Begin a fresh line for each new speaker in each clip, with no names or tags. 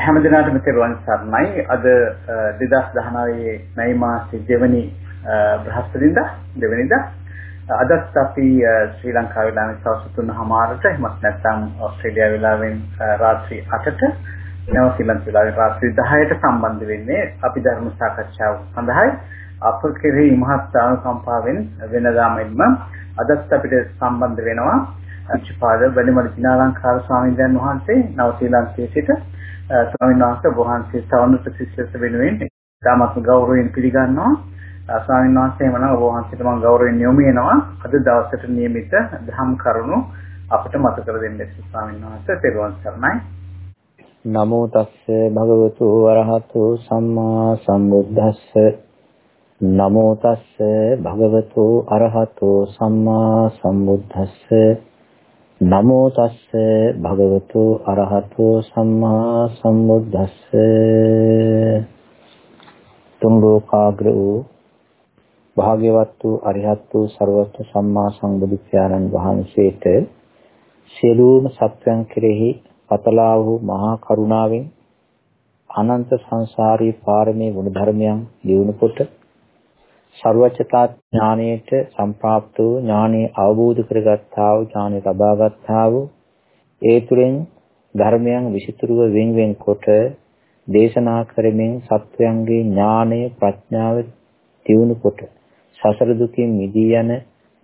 හැම දිනකටම තෙරුවන් සරණයි. අද 2019 මැයි මාසයේ දෙවැනි බ්‍රහස්පතින්දා දෙවැනිදා අදත් අපි ශ්‍රී ලංකා වේලාවෙන් සවස් 3:00මාරට එහෙමත් නැත්නම් ඕස්ට්‍රේලියා වේලාවෙන් රාත්‍රී 8ට නව ශ්‍රී ලංකා වේලාවෙන් රාත්‍රී 10ට සම්බන්ධ වෙන්නේ අපි ධර්ම සාකච්ඡාව සඳහායි අප කෙරෙහි මහත් අනුකම්පාවෙන් වෙනදාමෙන්ම අදත් අපිට සම්බන්ධ වෙනවා අච්චපාද වැඩිමඩ දිනාලංකාර ස්වාමීන් වහන්සේ නව ශ්‍රී ලංකාවේ සිට ස්වාමීන් වහන්සේ වහන්සේ සවනත ශිෂ්‍යස වෙනුවෙන් තාමත් ගෞරවයෙන් පිළිගන්නවා. ස්වාමීන් වහන්සේ එමනම් ඔබ වහන්සේට මම ගෞරවයෙන් යොමු වෙනවා. අද දවසට නියමිත ධම් කරුණු අපිට මතක කර දෙන්න ස්වාමීන් වහන්සේ තෙරුවන් සරණයි.
නමෝ තස්ස භගවතු වරහතු සම්මා සම්බුද්දස්ස නමෝ තස්ස භගවතු අරහතු සම්මා සම්බුද්දස්ස නමෝ තස්ස භගවතු අරහතෝ සම්මා සම්බුද්දස්ස. තුන් ලෝකාග්‍ර වූ භාග්‍යවත් වූ අරිහත් වූ ਸਰවත්ව සම්මා සම්බුදු පියාණන් වහන්සේට සියලුම සත්‍යයන් කෙරෙහි පතලා වූ මහා කරුණාවෙන් අනන්ත සංසාරී පාරමී ගුණ ධර්මයන් දියුණු කොට ਸਰවචතා ඥාණයට සම්ප්‍රාප්ත වූ ඥානෙ අවබෝධ කරගත්තා වූ ඥානෙ ලබා ගත්තා වූ ඒ තුළින් ධර්මයන් විසිතුරුව වෙන් වෙන් කොට දේශනා කරමින් සත්වයන්ගේ ඥානය ප්‍රඥාව දියුණු කොට සසර දුකින් මිදී යන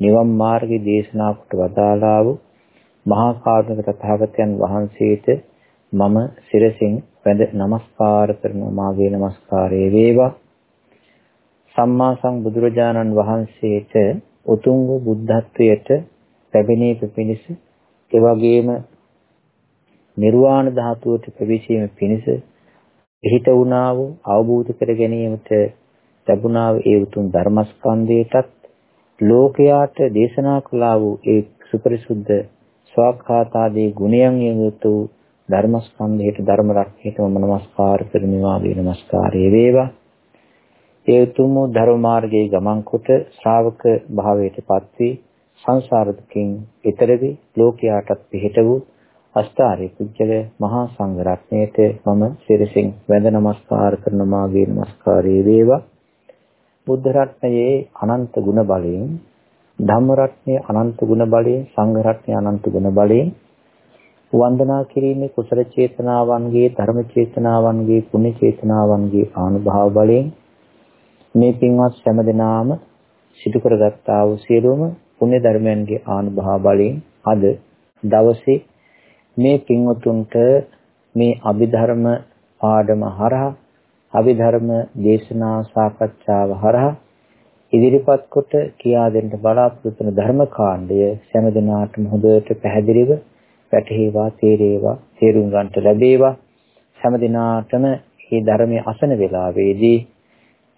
නිවන් මාර්ගයේ දේශනා කොට වදාළා වූ මහා කාරුණික තථාගතයන් වහන්සේට මම සිරසින් වැඳ නමස්කාර කරනවා. මාගේ නමස්කාරය වේවා. සම්මා සම්බුදුරජාණන් වහන්සේට උතුම් වූ බුද්ධත්වයට ලැබෙනීම පිණිස ඒ වගේම නිර්වාණ ධාතුවට ප්‍රවේශීම පිණිස පිහිට වුණා වූ අවබෝධ කර ගැනීමට ලැබුණා වූ ඒ උතුම් ධර්මස්කන්ධයටත් ලෝකයාට දේශනා කළා වූ ඒ සුපරිසුද්ධ ස්වාඛාතාදී ගුණයන් යුතු ධර්මස්කන්ධයට ධර්ම රත්නයට මම නමස්කාර කරනවා වේ නමස්කාරය වේවා. ඒ උතුම් ධර්ම මාර්ගයේ ගමන් කොට ශ්‍රාවක භාවයට පත් වී සංසාර දුකින් ඈතර වී ලෝකයාටත් පිහිට වූ අෂ්ටාරි කුජල මහා සංඝ රත්නයට මම සිරසින් වැඳ නමස්කාර කරන මාගේ නමස්කාරයේ වේවා. බුද්ධ රත්නයේ අනන්ත ගුණ බලයෙන් ධම්ම රත්නයේ අනන්ත ගුණ බලයෙන් සංඝ රත්නයේ අනන්ත ගුණ බලයෙන් වන්දනා කිරීමේ කුසල චේතනාවන්ගේ ධර්ම චේතනාවන්ගේ පුණ්‍ය චේතනාවන්ගේ ආනුභාව බලයෙන් මේ පින්වත් හැම දෙනාම සිදු කරගත්තා වූ සියලුම පුණ්‍ය ධර්මයන්ගේ ආනුභාව බලයෙන් අද දවසේ මේ පින්වතුන්ට මේ අභිධර්ම පාඩම හරහා අභිධර්ම දේශනා සාකච්ඡාව හරහා ඉදිරිපත් කොට කියා දෙන්න බලාපොරොත්තු වන ධර්ම කාණ්ඩය හැම දිනාටම හොඳට පැහැදිලිව පැටහේවා තේරේවා තේරුම් ගන්නට ලැබේවා. හැම දිනාටම මේ ධර්මයේ අසන වේලාවේදී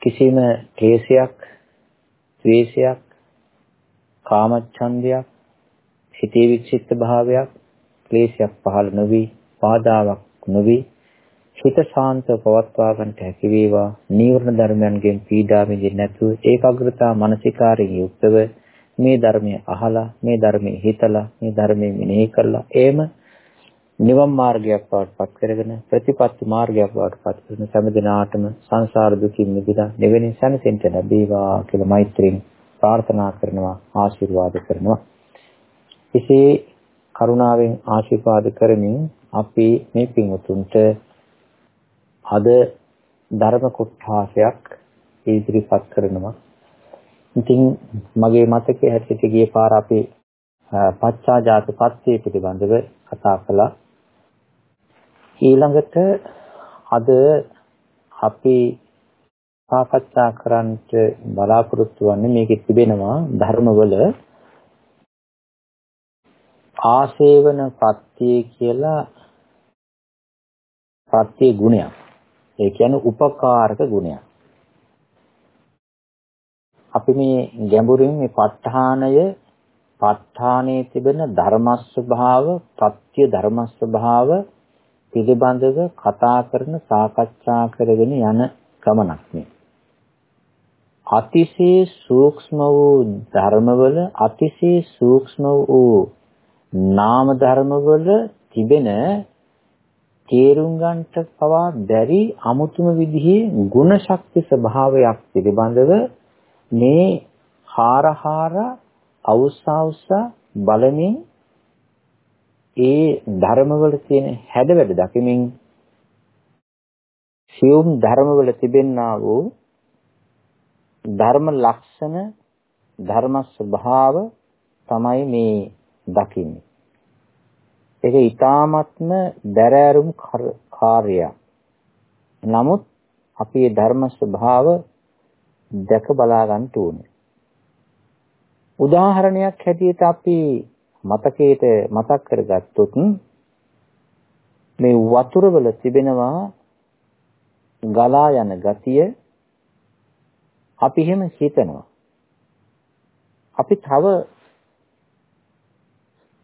කිසිම ක්ලේශයක්, ද්වේෂයක්, කාමච්ඡන්දයක්, හිතේ විචිත්ත භාවයක්, ක්ලේශයක් පහළ නොවි, බාධාවක් නොවි, හිත ශාන්ත පවත්වා ගන්නට හැකි වේවා. නීවරණ ධර්මයන්ගෙන් පීඩා විඳින්නේ නැතුව ඒකාග්‍රතා මානසිකාරයෙන් යුක්තව මේ ධර්මය අහලා, මේ ධර්මයේ හිතලා, මේ ධර්මයේ මෙනෙහි කරලා එම නිවන් මාර්ගයක් බවට පත් කරගෙන ප්‍රතිපත්ති මාර්ගයක් බවට පත් කරන සෑම දිනාටම සංසාර දුකින් මිදලා නිවෙනින් සැනසෙන්න ලැබේවා කියලා මෛත්‍රියෙන් ප්‍රාර්ථනා කරනවා ආශිර්වාද කරනවා. එසේ කරුණාවෙන් ආශිර්වාද කරමින් අපි මේ පින්වතුන්ට අද ධර්ම කොටාසයක් ඉදිරිපත් කරනවා. ඉතින් මගේ මතකයේ හැටියට ගිය පාර අපි පච්චාජාත පත්‍ය පිළිබඳව කතා කළා. ඊළඟට අද අපි සාකච්ඡා කරන්නට බලාපොරොත්තු වෙන්නේ මේකේ තිබෙනවා ධර්මවල ආශේවන ප්‍රත්‍ය කියලා ප්‍රත්‍ය ගුණයක්. ඒ කියන්නේ උපකාරක ගුණයක්. අපි මේ ගැඹුරින් මේ ප ဋ ාණය ප ဋ ාණයේ තිබෙන ධර්ම ස්වභාව, ප්‍රත්‍ය ධර්ම ස්වභාව පිළිබඳව කතා කරන සාකච්ඡා කරගෙන යන ගමනක් මේ. අතිශය සූක්ෂම වූ ධර්මවල අතිශය සූක්ෂම වූ නාම ධර්මවල තිබෙන තේරුම් ගන්නට පවා බැරි අමුතුම විදිහේ ගුණ ශක්ති ස්වභාවයක් පිළිබඳව මේ හාරහාර අවුස්සාවුස්සා බලමින් ඒ ධර්මවල තියෙන හැඩවැඩ දකිමින් සියුම් ධර්මවල තිබෙන්නා වූ ධර්ම ලක්ෂණ ධර්ම ස්වභාව තමයි මේ දකින්නේ. ඒක ඊ타ත්ම දැරෑරුම් කාර්යයක්. නමුත් අපි මේ ධර්ම ස්වභාව දැක බලා ගන්න ඕනේ. උදාහරණයක් හැටියට අපි මතකයට මතක් කරගත්තොත් මේ වතුර වල තිබෙනවා ගලා යන ගතිය අපි එහෙම හිතනවා. අපි තව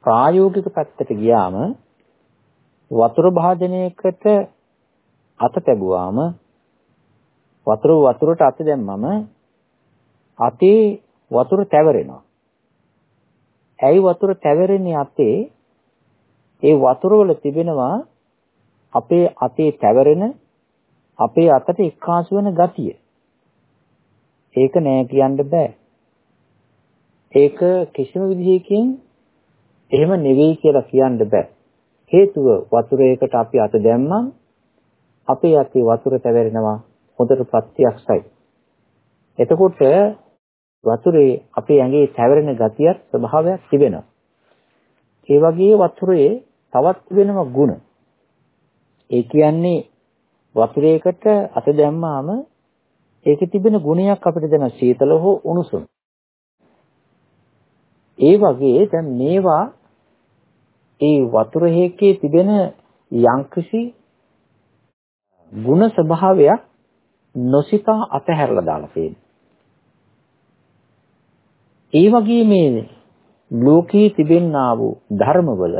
ප්‍රායෝගික පැත්තට ගියාම වතුර භාජනයකට අත තැබුවාම වතුර වතුරට අත දැම්මම අතේ වතුර තැවරෙනවා. ඇයි වතුර තැවරෙන්නේ අතේ? ඒ වතුර වල තිබෙනවා අපේ අතේ තැවරෙන අපේ අතට එක්කාසු වෙන ගතිය. ඒක නෑ කියන්න බෑ. ඒක කිසිම විදිහකින් එහෙම නෙවෙයි කියලා කියන්න බෑ. හේතුව වතුරයකට අපි අත දැම්මම අපේ අතේ වතුර තැවෙරෙනවා හොඳට ප්‍රත්‍යක්ෂයි. එතකොට වතුරේ අපේ ඇඟේ තැවෙරෙන ගතියක් ස්වභාවයක් තිබෙනවා. ඒ වගේ වතුරේ තවත් වෙනම ಗುಣ. ඒ කියන්නේ වතුරයකට අත දැම්මාම ඒකේ තිබෙන ගුණයක් අපිට දැන සීතල හෝ උණුසුම්. ඒ වගේ දැන් මේවා ඒ වතුර හේකේ තිබෙන යම්කිසි ಗುಣ ස්වභාවයක් නොසිතා අතහැරලා දාලා තියෙනවා. ඒ වගේ මේ ලෝකයේ තිබෙන්නා වූ ධර්මවල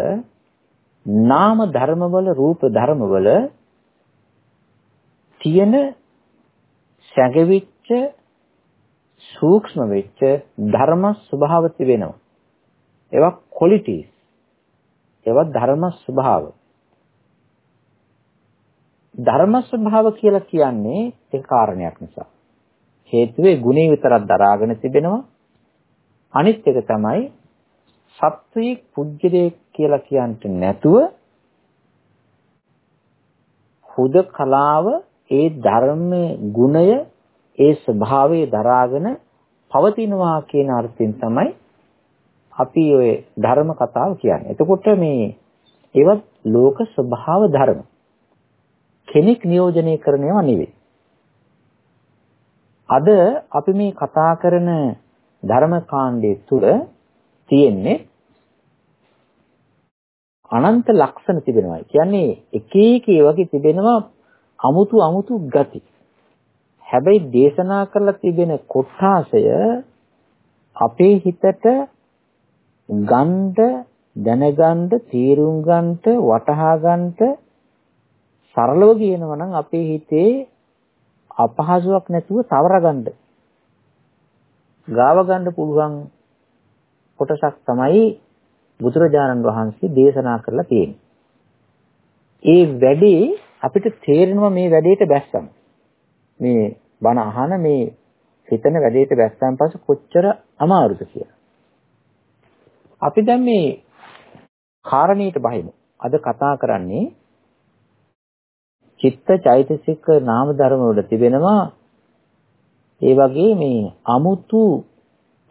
නාම ධර්මවල රූප ධර්මවල තියෙන සැඟවිච්ච සූක්ෂම වෙච්ච ධර්ම ස්වභාව තිබෙනවා. ඒවා qualities. ඒවා ධර්ම ස්වභාව. ධර්ම ස්වභාව කියලා කියන්නේ ඒ කාරණයක් නිසා. හේතුවේ ගුණේ විතරක් දරාගෙන තිබෙනවා. අනිත් එක තමයි සත්වයේ පුජ්‍යලේ කියලා කියන්නට නැතුව හුද කලාව ඒ ධර්මයේ ගුණය ඒ ස්වභාවය දරාගෙන පවතිනවා කියන අර්ථයෙන් තමයි අපි ඔය ධර්ම කතාව කියන්නේ. එතකොට මේ ඒවත් ලෝක ස්වභාව ධර්ම. කෙනෙක් නියෝජනය කරන ඒවා නෙවෙයි. අද අපි මේ කතා කරන ධර්ම කාණ්ඩයේ තුල තියෙන්නේ අනන්ත ලක්ෂණ තිබෙනවා. කියන්නේ එක එක වගේ තිබෙනවා අමුතු අමුතු ගති. හැබැයි දේශනා කරලා තිබෙන කොටාසය අපේ හිතට ගන්ධ දැනගන්න තීරුම් ගන්නට වටහා ගන්නට සරලව කියනවා නම් අපේ හිතේ අපහසුයක් නැතුව සවරගන්න ගාව ගන්න පුළුවන් කොටසක් තමයි බුදුරජාණන් වහන්සේ දේශනා කරලා තියෙන්නේ. ඒ වැඩේ අපිට තේරෙනවා මේ වැඩේට බැස්සම. මේ බණ අහන මේ හිතන වැඩේට බැස්සන් පස්සේ කොච්චර අමාරුද කියලා. අපි දැන් මේ කාරණේට බහිමු. අද කතා කරන්නේ චිත්ත චෛතසික නාම ධර්ම වල තිබෙනවා ඒ වගේ මේ අමුතු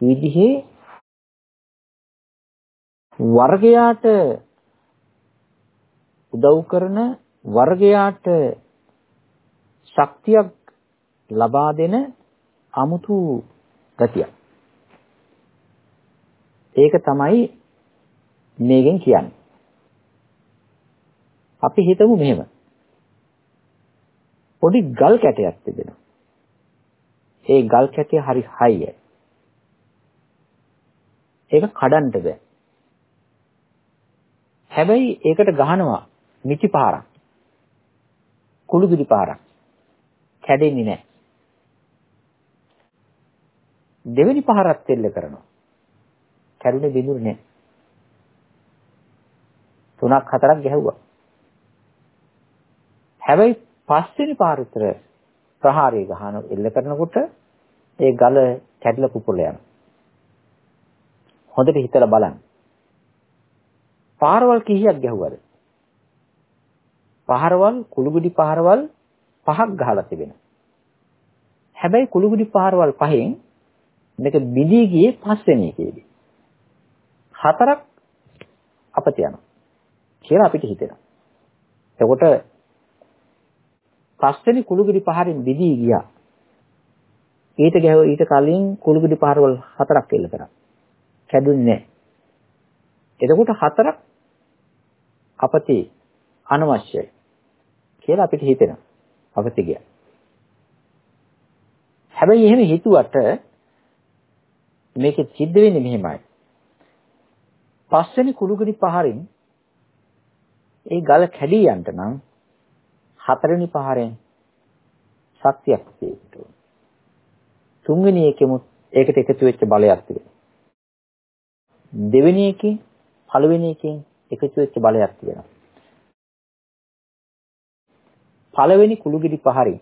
විදිහේ වර්ගයාට උදව් කරන වර්ගයාට ශක්තියක් ලබා දෙන අමුතු ගතියක්. ඒක තමයි මේකෙන් කියන්නේ. අපි හිතමු මෙහෙම. පොඩි ගල් කැටයක් තිබෙනවා. ඒ ගල් කැටය හරි හයිය. ඒක කඩන්න බෑ. හැබැයි ඒකට ගහනවා මිටි පාරක්. කුළුගිරි පාරක්. කැඩෙන්නේ නැහැ. දෙවෙනි පහරත් තෙල්ල කරනවා. කැඩුනේ බිඳුනේ නැහැ. තුනක් හතරක් ගැහුවා. හැබැයි පස්වෙනි පාරතර ප්‍රහාරය ගහන එල්ල කරනකොට ඒ ගල කැඩලා පුපුරල යනවා. හොඳට හිතලා බලන්න. පාරවල් කීයක් ගැහුවද? පහරවල් කුළුගුඩි පහරවල් පහක් ගහලා තිබෙනවා. හැබැයි කුළුගුඩි පහරවල් පහෙන් මේක බිඳී ගියේ පස්වෙනි එකේදී. හතරක් අපත යනවා. කියලා අපිට හිතෙනවා. එතකොට පස්වෙනි කුළුගිරි පහරින් බිදී ගියා. ඊට ගැහුව ඊට කලින් කුළුගිරි පහරවල් හතරක් එල්ල කරා. කැඩුන්නේ නැහැ. එතකොට හතරක් අපතේ අනවශ්‍යයි කියලා අපිට හිතෙනවා. අපතේ ගියා. හැබැයි එහෙම හිතුවට මේක සිද්ධ වෙන්නේ මෙහෙමයි. පස්වෙනි කුළුගිරි පහරින් ඒ ගල කැඩී යන්න නම් හතරවෙනි පහරෙන් ශක්තියක් තියෙන්න තුන්වෙනි එකෙමුත් ඒකට එකතු වෙච්ච බලයක් තියෙනවා. දෙවෙනි එකේ පළවෙනි එකෙන් එකතු වෙච්ච බලයක් තියෙනවා. පළවෙනි කුළුගිඩි පහරින්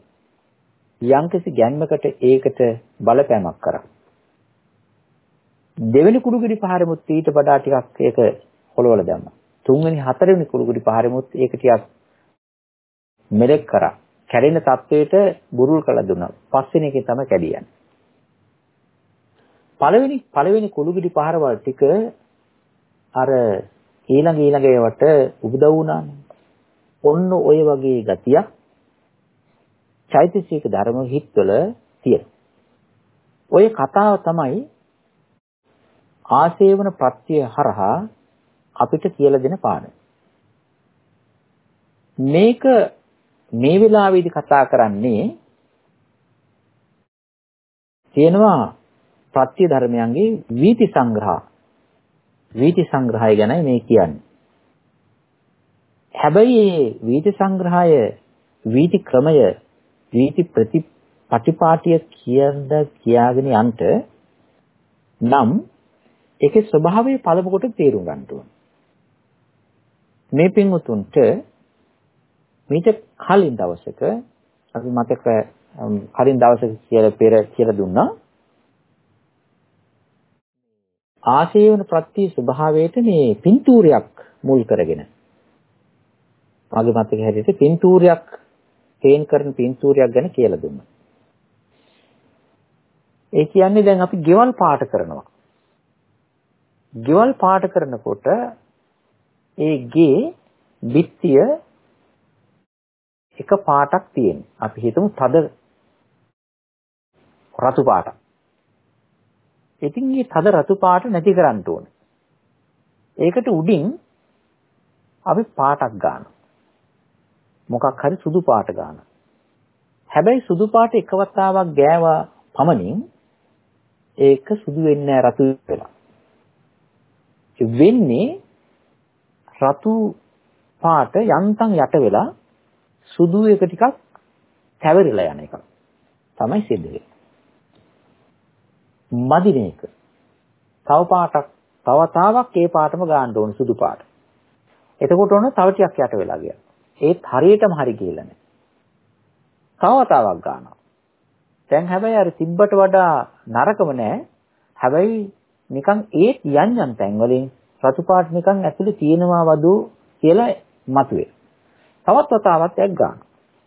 යම්කිසි ගැන්මකට ඒකට බලපෑමක් කරා. දෙවෙනි කුළුගිඩි පහරෙමුත් ඊට වඩා ටිකක් ඒක හොලවල දැම්මා. තුන්වෙනි හතරවෙනි කුළුගුඩි පහරෙමුත් ඒක ටිකක් මෙලෙක් කරා. කැඩෙන තත්වයට බුරුල් කළා දුන්නා. පස්වෙනි එකේ තමයි කැඩියන්නේ. පළවෙනි පළවෙනි කුළුගුඩි පහරවල් ටික අර ඊළඟ ඊළඟ ඒවට උදව් වුණානේ. ඔන්න ඔය වගේ ගතියක් චෛතසික ධර්ම හිත්වල තියෙනවා. ඔය කතාව තමයි ආසේවන ප්‍රත්‍ය හරහා අපිට කියලා දෙන පාඩම. මේක මේ වෙලාවේදී කතා කරන්නේ තියෙනවා ප්‍රත්‍ය ධර්මයන්ගේ වීති සංග්‍රහ. වීති සංග්‍රහය ගැනයි මේ කියන්නේ. හැබැයි මේ වීති සංග්‍රහය වීති ක්‍රමය වීති ප්‍රතිපටිපාටිය කියන්න කියාගෙන යන්න නම් ඒකේ ස්වභාවය පළමු කොට තේරුම් ගන්න ඕනේ. මේ පින්වුතුන්ට මීට කලින් දවසක අපි මතක කලින් දවසක කියලා පෙර කියලා දුන්නා ආශේවන ප්‍රත්‍ය ස්වභාවයට මේ පින්තූරයක් මුල් කරගෙන මගේ මතක හැටියට පින්තූරයක් තේන් කරන පින්තූරයක් ගැන කියලා දුන්නා. ඒ කියන්නේ දැන් අපි ගෙවල් පාට කරනවා. ගෙවල් පාට කරනකොට ඒ ගේ බිත්තිය එක පාටක් තියෙන. අපි හිතමු තද රතු පාටක්. ඉතින් මේ තද රතු පාට නැති කරන්න ඕනේ. ඒකට උඩින් අපි පාටක් ගන්නවා. මොකක් හරි සුදු පාට ගන්නවා. හැබැයි සුදු පාට එක වතාවක් ගෑවා පමණින් ඒක සුදු වෙන්නේ නැහැ රතු වෙලා. වෙන්නේ රතු පාට යන්තම් යට වෙලා සුදු එක ටිකක් තැවරිලා යන එක තමයි සිද්ධ වෙන්නේ. මදි මේක. තව පාටක් තව තාවක් ඒ පාටම ගන්න ඕන සුදු පාට. එතකොට ඔන්න තව ටිකක් යට වෙලා ගියා. ඒත් හරියටම හරි කියලා නෑ. තව තාවක් ගන්නවා. දැන් හැබැයි අර තිබ්බට වඩා නරකම නෑ. හැබැයි නිකන් ඒත් යන් යන් තැන් වලින් රතු පාට නිකන් ඇතුලේ තියෙනවා වදු කියලා මතුවේ. තවත් වතාවක් එක් ගන්නවා.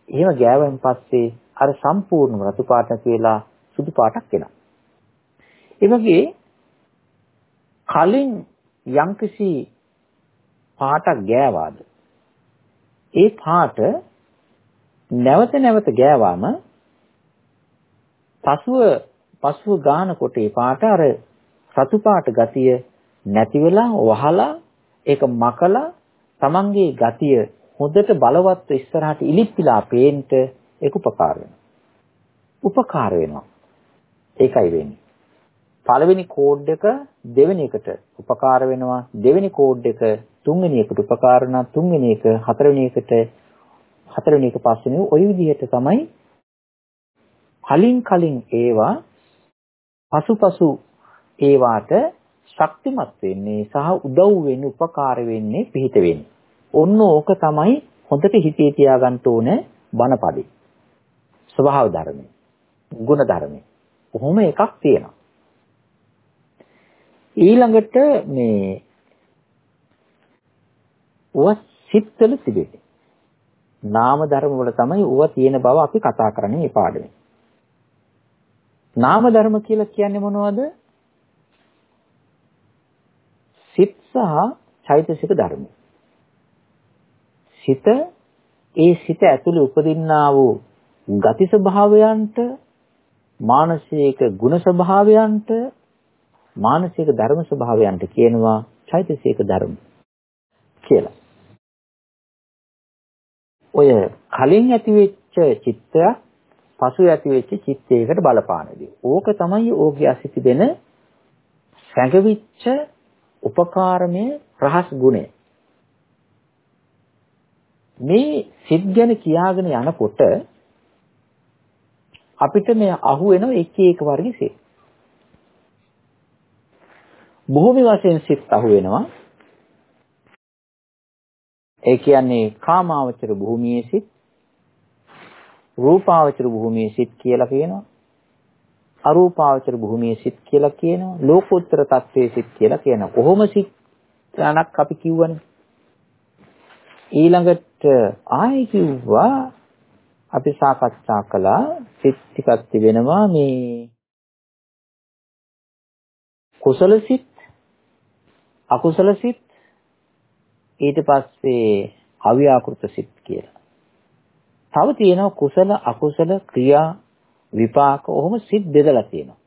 එහෙම ගෑවෙන් පස්සේ අර සම්පූර්ණ රතු පාට කියලා සුදු පාටක් එනවා. ඒ වගේ කලින් යම්කිසි පාටක් ගෑවාද ඒ පාට නැවත නැවත ගෑවාම පසුව පසුව ගානකොට ඒ පාට අර රතු පාට ගතිය නැති වෙලා වහලා ඒක මකලා තමන්ගේ ගතිය හොඳට බලවත් ඉස්සරහට ඉලිප්පිලා පේන්න ඒක උපකාර වෙනවා. උපකාර වෙනවා. ඒකයි වෙන්නේ. පළවෙනි කෝඩ් එක දෙවෙනි එකට උපකාර වෙනවා. දෙවෙනි කෝඩ් එක තුන්වෙනි එකට උපකාර වෙනවා. තුන්වෙනි එක හතරවෙනි එකට හතරවෙනි එක පස්වෙනි ওই විදිහට තමයි කලින් කලින් ඒවා පසුපසු ඒවාට ශක්තිමත් වෙන්නේ සහ උදව් වෙන්නේ උපකාර වෙන්නේ පිහිට වෙන්නේ. ඔන්න ඕක තමයි හොඳට හිතේ තියාගන්න ඕනේ බණපදි. ස්වභාව ධර්මයි. ගුණ ධර්මයි. කොහොම එකක් තියෙනවා. ඊළඟට මේ ඌව සිත්වල තිබෙන්නේ. නාම ධර්ම වල තමයි ඌව තියෙන බව අපි කතා කරන්නේ මේ පාඩමේ. නාම ධර්ම කියලා කියන්නේ මොනවද? සිත් සහ චෛතසික ධර්ම. සිත ඒ සිත ඇතුළේ උපදින්නා වූ ගති ස්වභාවයන්ට මානසික ගුණ ස්වභාවයන්ට මානසික ධර්ම ස්වභාවයන්ට කියනවා චෛතසික ධර්ම කියලා. ඔය කලින් ඇතිවෙච්ච චිත්තයක් පසු ඇතිවෙච්ච චිත්තයකට බලපානදී. ඕක තමයි ඕකේ ඇසි දෙන සැඟවිච්ච උපකාරමේ රහස් ගුණය. මේ සිත් ගැන කියාගෙන යනකොට අපිට මේ අහු වෙන එක එක වර්ග සිත්. භූමි වශයෙන් සිත් අහු වෙනවා. ඒ කියන්නේ කාමාවචර භූමියේ සිත්, රූපාවචර භූමියේ සිත් කියලා කියනවා. අරූපාවචර භූමියේ සිත් කියලා කියනවා. ලෝකෝත්තර තත්ත්වයේ සිත් කියලා කියනවා. කොහොම සිත් ගණක් අපි කිව්වනේ. ඊළඟට ආයෙ කිව්වා අපි සාකච්ඡා කළා සිත් ටිකක් තිබෙනවා මේ කුසල සිත් අකුසල සිත් ඊට පස්සේ අව්‍යාකෘත සිත් කියලා. තව තියෙනවා කුසල අකුසල ක්‍රියා විපාක ඔහොම සිත් බෙදලා තියෙනවා.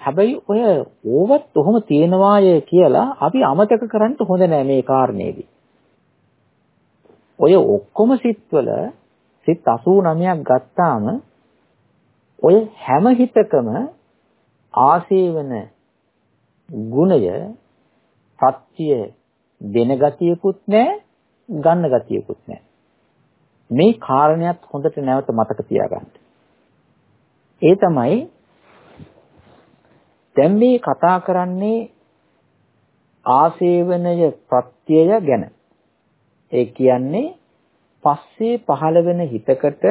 හැබැයි ඔය ඕවත් ඔහොම තියෙනවාය කියලා අපි අමතක කරන්න හොඳ නෑ මේ කාරණේදී. ඔය ඔක්කොම සිත්වල සිත් 89ක් ගත්තාම ඔය හැම හිතකම ආසේවන ගුණය සත්‍ය දෙන ගතියකුත් නැහැ ගන්න ගතියකුත් නැහැ මේ කාරණයක් හොඳට නැවත මතක තියාගන්න. ඒ තමයි දැන් මේ කතා කරන්නේ ආසේවනය ප්‍රත්‍යය ගැන. ඒ කියන්නේ පස්සේ පහළ වෙන හිතකට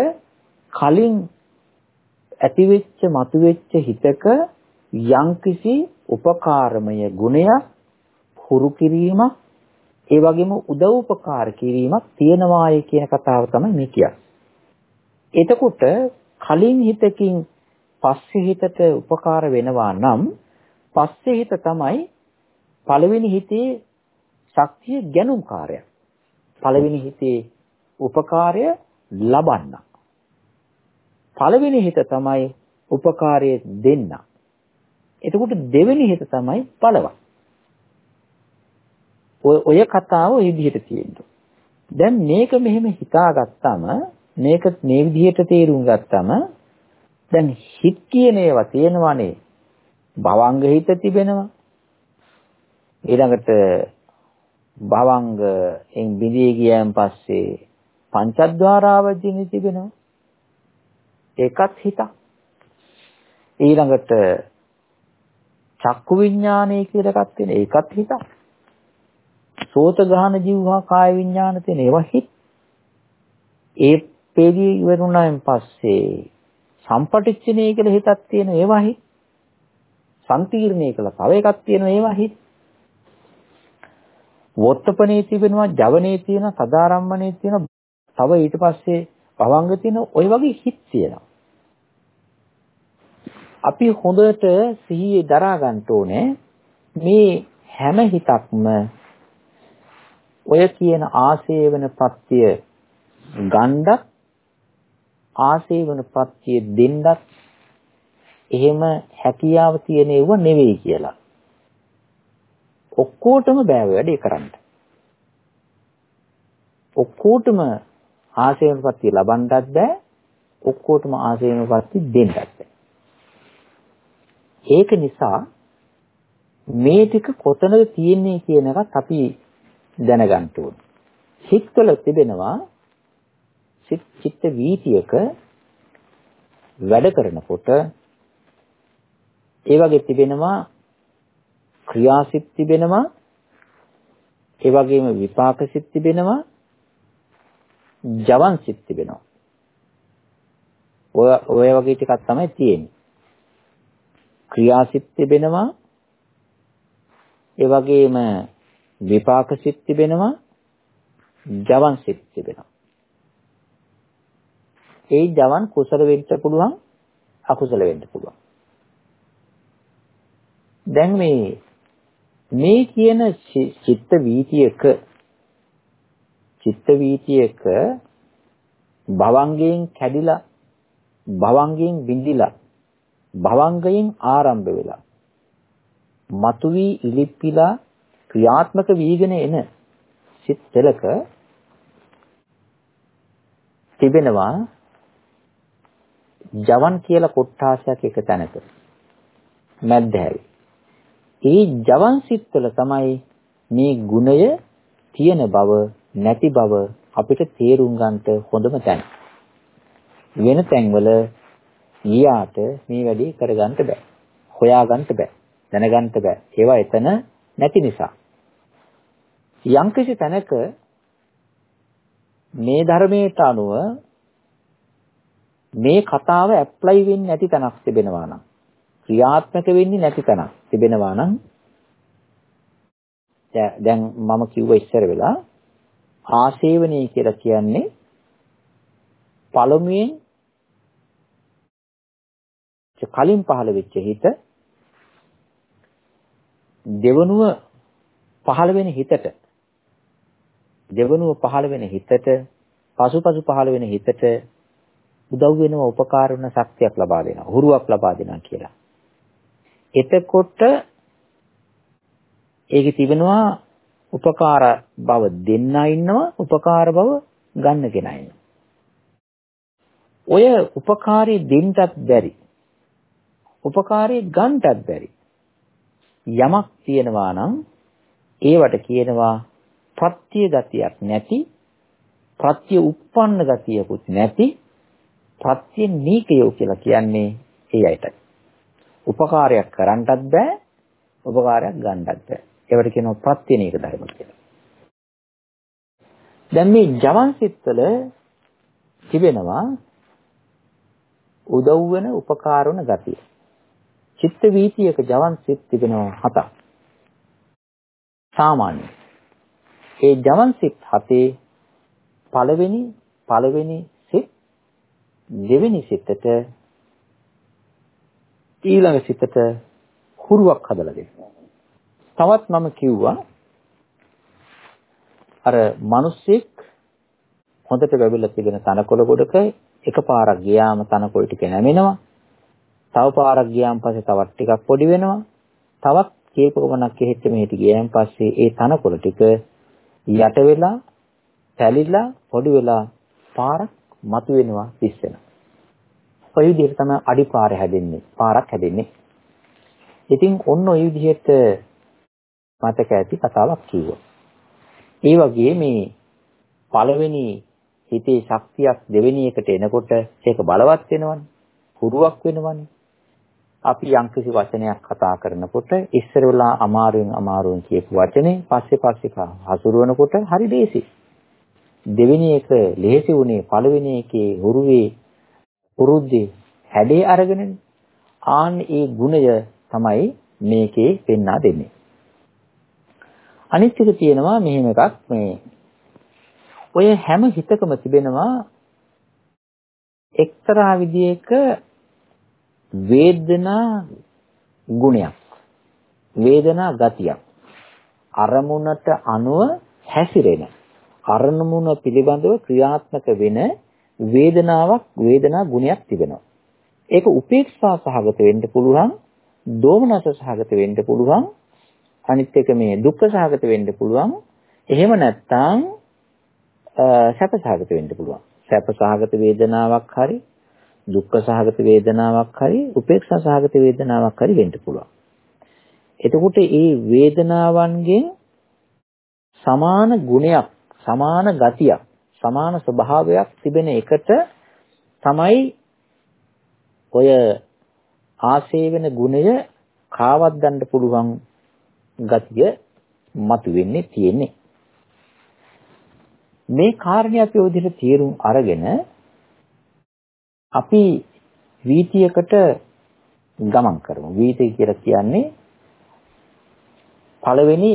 කලින් ඇතිවෙච්ච මතුවෙච්ච හිතක යම්කිසි උපකාරමය ගුණයක් හුරු කිරීමක් ඒ වගේම උදව් උපකාර කිරීමක් තියෙනවාය කියන කතාව තමයි මේ කියන්නේ. එතකොට කලින් හිතකින් පස්සේ හිතට උපකාර වෙනවා නම් පස්සේ හිත තමයි පළවෙනි හිතේ ශක්තිය ගැනුම්කාරය. පළවෙනි හිතේ උපකාරය ලබන්න. පළවෙනි හිත තමයි උපකාරය දෙන්න. එතකොට දෙවෙනි හිත තමයි බලවත්. ඔය ඔය කතාව ওই විදිහට තියෙනවා. දැන් මේක මෙහෙම හිතාගත්තම මේක මේ විදිහට තේරුම් ගත්තම දැන් හිත කියන ඒවා තියෙනවානේ භවංග හිත තිබෙනවා ඊළඟට භවංගයෙන් බිඳී ගියන් පස්සේ පංචද්වාරාවදීනි තිබෙනවා ඒකත් හිතක්. ඊළඟට චක්කු විඥානය කියලා එකක් තියෙන ඒකත් හිතක්. සෝත ගාන ජීවහා කාය විඥාන තියෙන ඒවා හිත. ඒ පෙදී ඉවරුණායින් පස්සේ සම්පටිච්චනේ කියලා හිතක් තියෙන ඒවා හිත. සම්තිර්ණය කියලා තව එකක් තියෙන ඒවා හිත. වොත්තපනේ තිබෙනවා ජවනේ තියෙන සදාරම්මනේ තියෙන තව ඊට පස්සේ පවංග තියෙන ওই වගේ හිත් තියෙනවා අපි හොඳට සිහියේ දරා ගන්න ඕනේ මේ හැම හිතක්ම ඔය කියන ආසේවන ප්‍රත්‍ය ගණ්ඩත් ආසේවන ප්‍රත්‍ය දෙන්නත් එහෙම හැකියාව තියෙන ඒව නෙවෙයි කියලා. ඔක්කොටම බෑ වැඩේ කරන්න. ඔක්කොටම ආසේවන ප්‍රත්‍ය ලබන්නත් බෑ. ඔක්කොටම ආසේවන ප්‍රත්‍ය දෙන්නත් බෑ. ඒක නිසා මේ ටික කොතනද තියෙන්නේ කියන එකත් අපි දැනගන්න ඕන. සිත්වල තිබෙනවා සිත් චිත්ත වීතියක වැඩ කරනකොට ඒ වගේ තිබෙනවා ක්‍රියාසිත තිබෙනවා ඒ වගේම විපාක සිත් තිබෙනවා ජවන් සිත් තිබෙනවා. ඔය ඔය වගේ ටිකක් තමයි තියෙන්නේ. ක්‍රියාසිත තිබෙනවා. ඒ වගේම විපාක සිත් තිබෙනවා. ජවන් සිත් තිබෙනවා. ඒ ජවන් කුසල වෙන්න පුළුවන් අකුසල වෙන්න පුළුවන්. දැන් මේ මේ කියන චිත්ත වීතියක චිත්ත වීතියක භවංගයෙන් කැඩිලා භවංගයෙන් බිඳිලා භවංගයෙන් ආරම්භ වෙලා මතුවී ඉලිප්පිලා ක්‍රියාත්මක වීගෙන එන සිත් පෙළක තිබෙනවා ජවන් කියලා කොට්ටාසයක් එක තැනක මැද්ද හැවි. ඒ ජවන් සිත්වල තමයි මේ ගුණය තියෙන බව නැති බව අපිට තේරුම් ගන්නට හොඳම තැන. වෙන තැන්වල ගියාට මේ වැඩේ කරගන්න බෑ. හොයාගන්න බෑ. දැනගන්න බෑ. ඒවා එතන නැති නිසා. යම්කිසි තැනක මේ ධර්මයට අනුව මේ කතාව ඇප්ලයි වෙන්නේ නැති තැනක් තිබෙනවා නම් ක්‍රියාත්මක වෙන්නේ නැති තැනක් තිබෙනවා නම් දැන් මම කිව්ව ඉස්සර වෙලා ආශේවනී කියලා කියන්නේ පළමුවෙන් කලින් පහළ වෙච්ච හිත දෙවනුව පහළ වෙන හිතට දෙවනුව පහළ වෙන හිතට පසුපසු පහළ වෙන හිතට උදව් වෙනවා උපකාර වෙන ශක්තියක් ලබා දෙනවා හුරුවක් ලබා දෙනවා කියලා. එතකොට ඒකේ තිබෙනවා උපකාර බව දෙන්නා ඉන්නවා උපකාර බව ගන්න කෙනා ඉන්නවා. ඔය උපකාරී දෙන්නත් බැරි. උපකාරී ගන්නත් බැරි. යමක් තියෙනවා නම් ඒවට කියනවා ප්‍රත්‍ය ගතියක් නැති ප්‍රත්‍ය උප්පන්න ගතියකුත් නැති ප්‍රත්‍ය නීකයෝ කියලා කියන්නේ ඒ අයටයි. උපකාරයක් කරන්නත් බෑ උපකාරයක් ගන්නත් බෑ. ඒවට කියනවා ප්‍රත්‍යනීක ධර්ම කියලා. දැන් මේ ජවන් සිත්වල තිබෙනවා උදව් වෙන උපකාර වන ගතිය. චිත්ත වීතියක ජවන් සිත් තිබෙනවා හතක්. සාමාන්‍ය. ඒ ජවන් සිත් හතේ පළවෙනි පළවෙනි සිත් දෙවෙනි සිතට ඊළඟ සිතට හුරුවක් හදලා දෙනවා. තවත් මම කිව්වා අර මිනිස්සෙක් හොඳට වැවිලා තිබෙන තනකොළ ගොඩක එකපාරක් ගියාම තනකොළ ටික නැමෙනවා. තව පාරක් ගියාන් පස්සේ තවත් ටිකක් පොඩි වෙනවා. තවත් කීපකමනක් එහෙට මෙහෙට ගියන් පස්සේ ඒ තනකොළ ටික යට වෙලා, පැලිලා, පොඩි වෙලා පාරක් මතුවෙනවා, පිස්සෙනවා. ඔය විදිහට තමයි අඩිපාර හැදෙන්නේ. පාරක් හැදෙන්නේ. ඉතින් ඔන්න ඔය විදිහට මතක ඇති කතාවක් කිව්වා. ඒ වගේ මේ පළවෙනි හිතේ ශක්තියක් දෙවෙනි එකට එනකොට ඒක බලවත් වෙනවනේ. හුරුවක් වෙනවනේ. අපි යම්කිසි වචනයක් කතා කරනකොට ඉස්සර වෙලා අමාරුවෙන් අමාරුවෙන් කියපු වචනේ පස්සේ පස්සේ හසුරුවනකොට හරි දේසි. දෙවෙනි එක ලේසි උනේ පළවෙනි එකේ හුරුවේ පුරුද්දේ හැඩේ අරගෙනනේ. ආන් ඒ ගුණය තමයි මේකේ පෙන්වා දෙන්නේ. අනිත් එක තියෙනවා මෙහෙම එකක් මේ ඔය හැම හිතකම තිබෙනවා එක්තරා විදියක වේදනා ගුණයක් වේදනා ගතියක් අරමුණට අනුව හැසිරෙන අරමුණ පිළිබඳව ක්‍රියාත්මක වෙන වේදනාවක් වේදනා ගුණයක් තිබෙනවා ඒක උපේක්ෂා සහගත වෙන්න පුළුවන් දෝමනස සහගත වෙන්න පුළුවන් අනිත් එක මේ දුක්ඛ සහගත වෙන්න පුළුවන්. එහෙම නැත්නම් සැප සහගත වෙන්න පුළුවන්. සැප සහගත වේදනාවක් හරි දුක්ඛ සහගත වේදනාවක් හරි උපේක්ෂා සහගත වේදනාවක් හරි වෙන්න පුළුවන්. එතකොට මේ වේදනාවන්ගෙන් සමාන ගුණයක්, සමාන ගතියක්, සමාන ස්වභාවයක් තිබෙන එකට තමයි ඔය ආශේවන ගුණය කාවත් ගන්න පුළුවන් ගතිය මතුවෙන්නේ තියෙන්නේ. මේ කාරණේ අපි ඔය විදිහට තේරුම් අරගෙන අපි වීතියකට ගමන් කරමු. වීතිය කියලා කියන්නේ පළවෙනි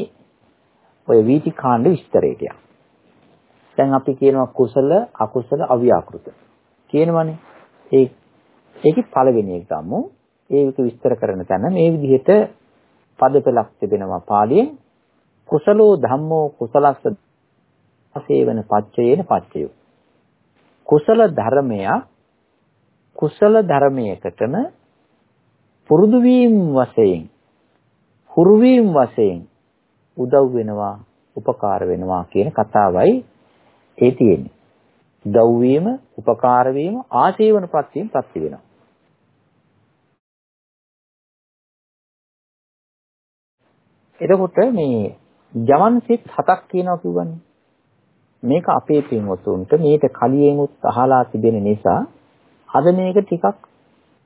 ඔය වීති කාණ්ඩ විස්තරයට යන. දැන් අපි කියනවා කුසල අකුසල අව්‍යාකෘත. කියනවනේ. ඒ ඒකේ පළවෙනි එක ගමු. ඒක විස්තර කරන තැන මේ විදිහට පද පෙළක් තිබෙනවා පාළියෙන් කුසලෝ ධම්මෝ කුසලස්ස සේවන පච්චයේන පච්චයෝ. කුසල ධර්මයක් කුසල ධර්මයකටම පුරුදු වීම වශයෙන් හුරු වීම වශයෙන් උදව් වෙනවා උපකාර වෙනවා කියන කතාවයි ඒ තියෙන්නේ. උදව් වීම, උපකාර වීම ආශේවන ප්‍රත්‍යයෙන් ප්‍රත්‍ය වෙනවා. එතකොට මේ ජවන් සිත් හතක් කියනවා කියවනේ. මේක අපේ පින්වතුන්ට මේක කලියෙමුත් අහලා තිබෙන නිසා අද මේක ටිකක්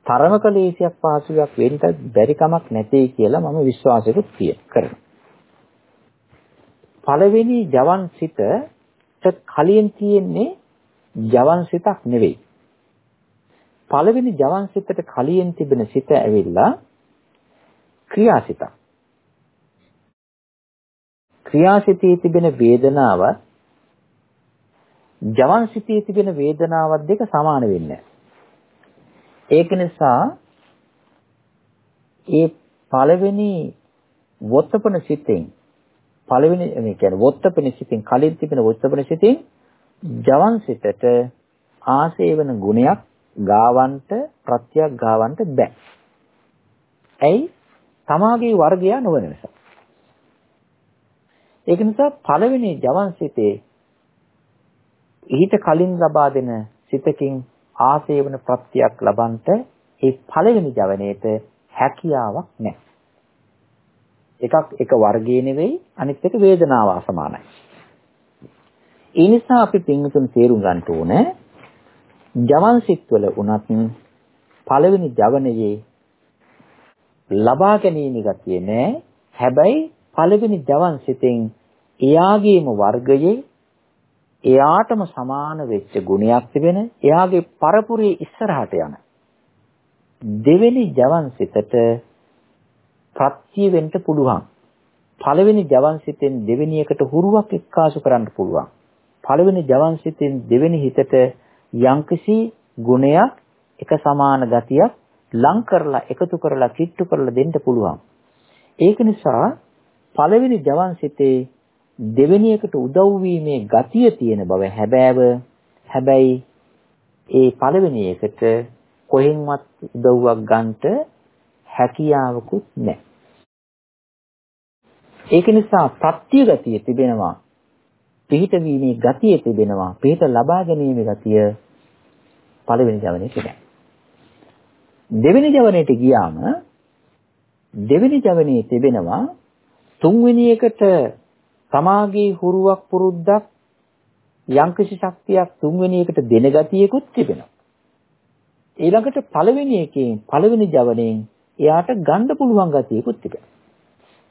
තරමක ලේසියක් පහසුවක් වෙන්න බැරි කමක් නැtei කියලා මම විශ්වාසයකුත් කරනවා. පළවෙනි ජවන් සිතට කලින් තියෙන්නේ ජවන් සිතක් නෙවෙයි. පළවෙනි ජවන් සිතට කලින් තිබෙන සිත ඇවිල්ලා ක්‍රියාසිතක්. ක්‍රියාසිතේ තිබෙන වේදනාවත් ජවන් සිතේ තිබෙන වේදනාවත් දෙක සමාන වෙන්නේ ඒක නිසා ඒ පළවෙනි වොත්තපන සිතෙන් පළවෙනි මේ කියන්නේ වොත්තපන සිතෙන් කලින් තිබෙන වොත්තපන සිතෙන් ජවන් සිතට ආසේවන ගුණයක් ගාවන්ට ප්‍රත්‍යක් ගාවන්ට බෑ. ඇයි? තමාගේ වර්ගය නොවන නිසා. ඒක නිසා පළවෙනි ජවන් සිතේ ඊට කලින් ලබා දෙන සිතකින් ආසේවන ප්‍රත්‍යක් ලබන්ට ඒ පළවෙනි ජවනයේට හැකියාවක් නැහැ. එකක් එක වර්ගයේ නෙවෙයි අනිත් එක වේදනාව අසමානයි. ඒ නිසා අපි පින්තුන් තේරුම් ගන්න ඕනේ ජවන් සිත්වල උනත් පළවෙනි ජවනයේ ලබා ගැනීම ගතිය නෑ. හැබැයි පළවෙනි ජවන් සිතෙන් එයාගේම වර්ගයේ එයාටම සමාන වෙච්ච ගුණයක් තිබෙන එයාගේ පරපුරේ ඉස්සරහට යන දෙවෙනි ජවන් සිතට ප්‍රත්‍ය වෙන්න පුළුවන්. පළවෙනි ජවන් සිතෙන් දෙවෙනි එකට හුරුවක් එක්කාසු කරන්න පුළුවන්. පළවෙනි ජවන් සිතෙන් දෙවෙනි හිතට යම්කිසි ගුණයක් එක සමාන ගතියක් ලං කරලා එකතු කරලා කිට්ටු කරලා දෙන්න පුළුවන්. ඒක නිසා පළවෙනි ජවන් සිතේ දෙවෙනි එකට උදව් වීමේ ගතිය තියෙන බව හැබෑව හැබැයි ඒ පළවෙනි එකට කොහෙන්වත් උදව්වක් ගන්නට හැකියාවකුත් නැහැ. ඒක නිසා ප්‍රත්‍ය ගතිය තිබෙනවා. පිහිට වීමේ ගතිය තිබෙනවා. පිහිට ලබා ගැනීමේ ගතිය පළවෙනි ජවනයේ තිබෙනවා. දෙවෙනි ජවනයේට ගියාම දෙවෙනි ජවනයේ තිබෙනවා තුන්වෙනි එකට තමාගේ හුරුවක් පුරුද්දක් යම්කිසි ශක්තියක් තුන්වෙනි එකට දෙන ගතියකුත් තිබෙනවා. ඊළඟට පළවෙනි එකෙන් පළවෙනි ජවණයෙන් එයාට ගන්න පුළුවන් ගතියකුත් තිබෙනවා.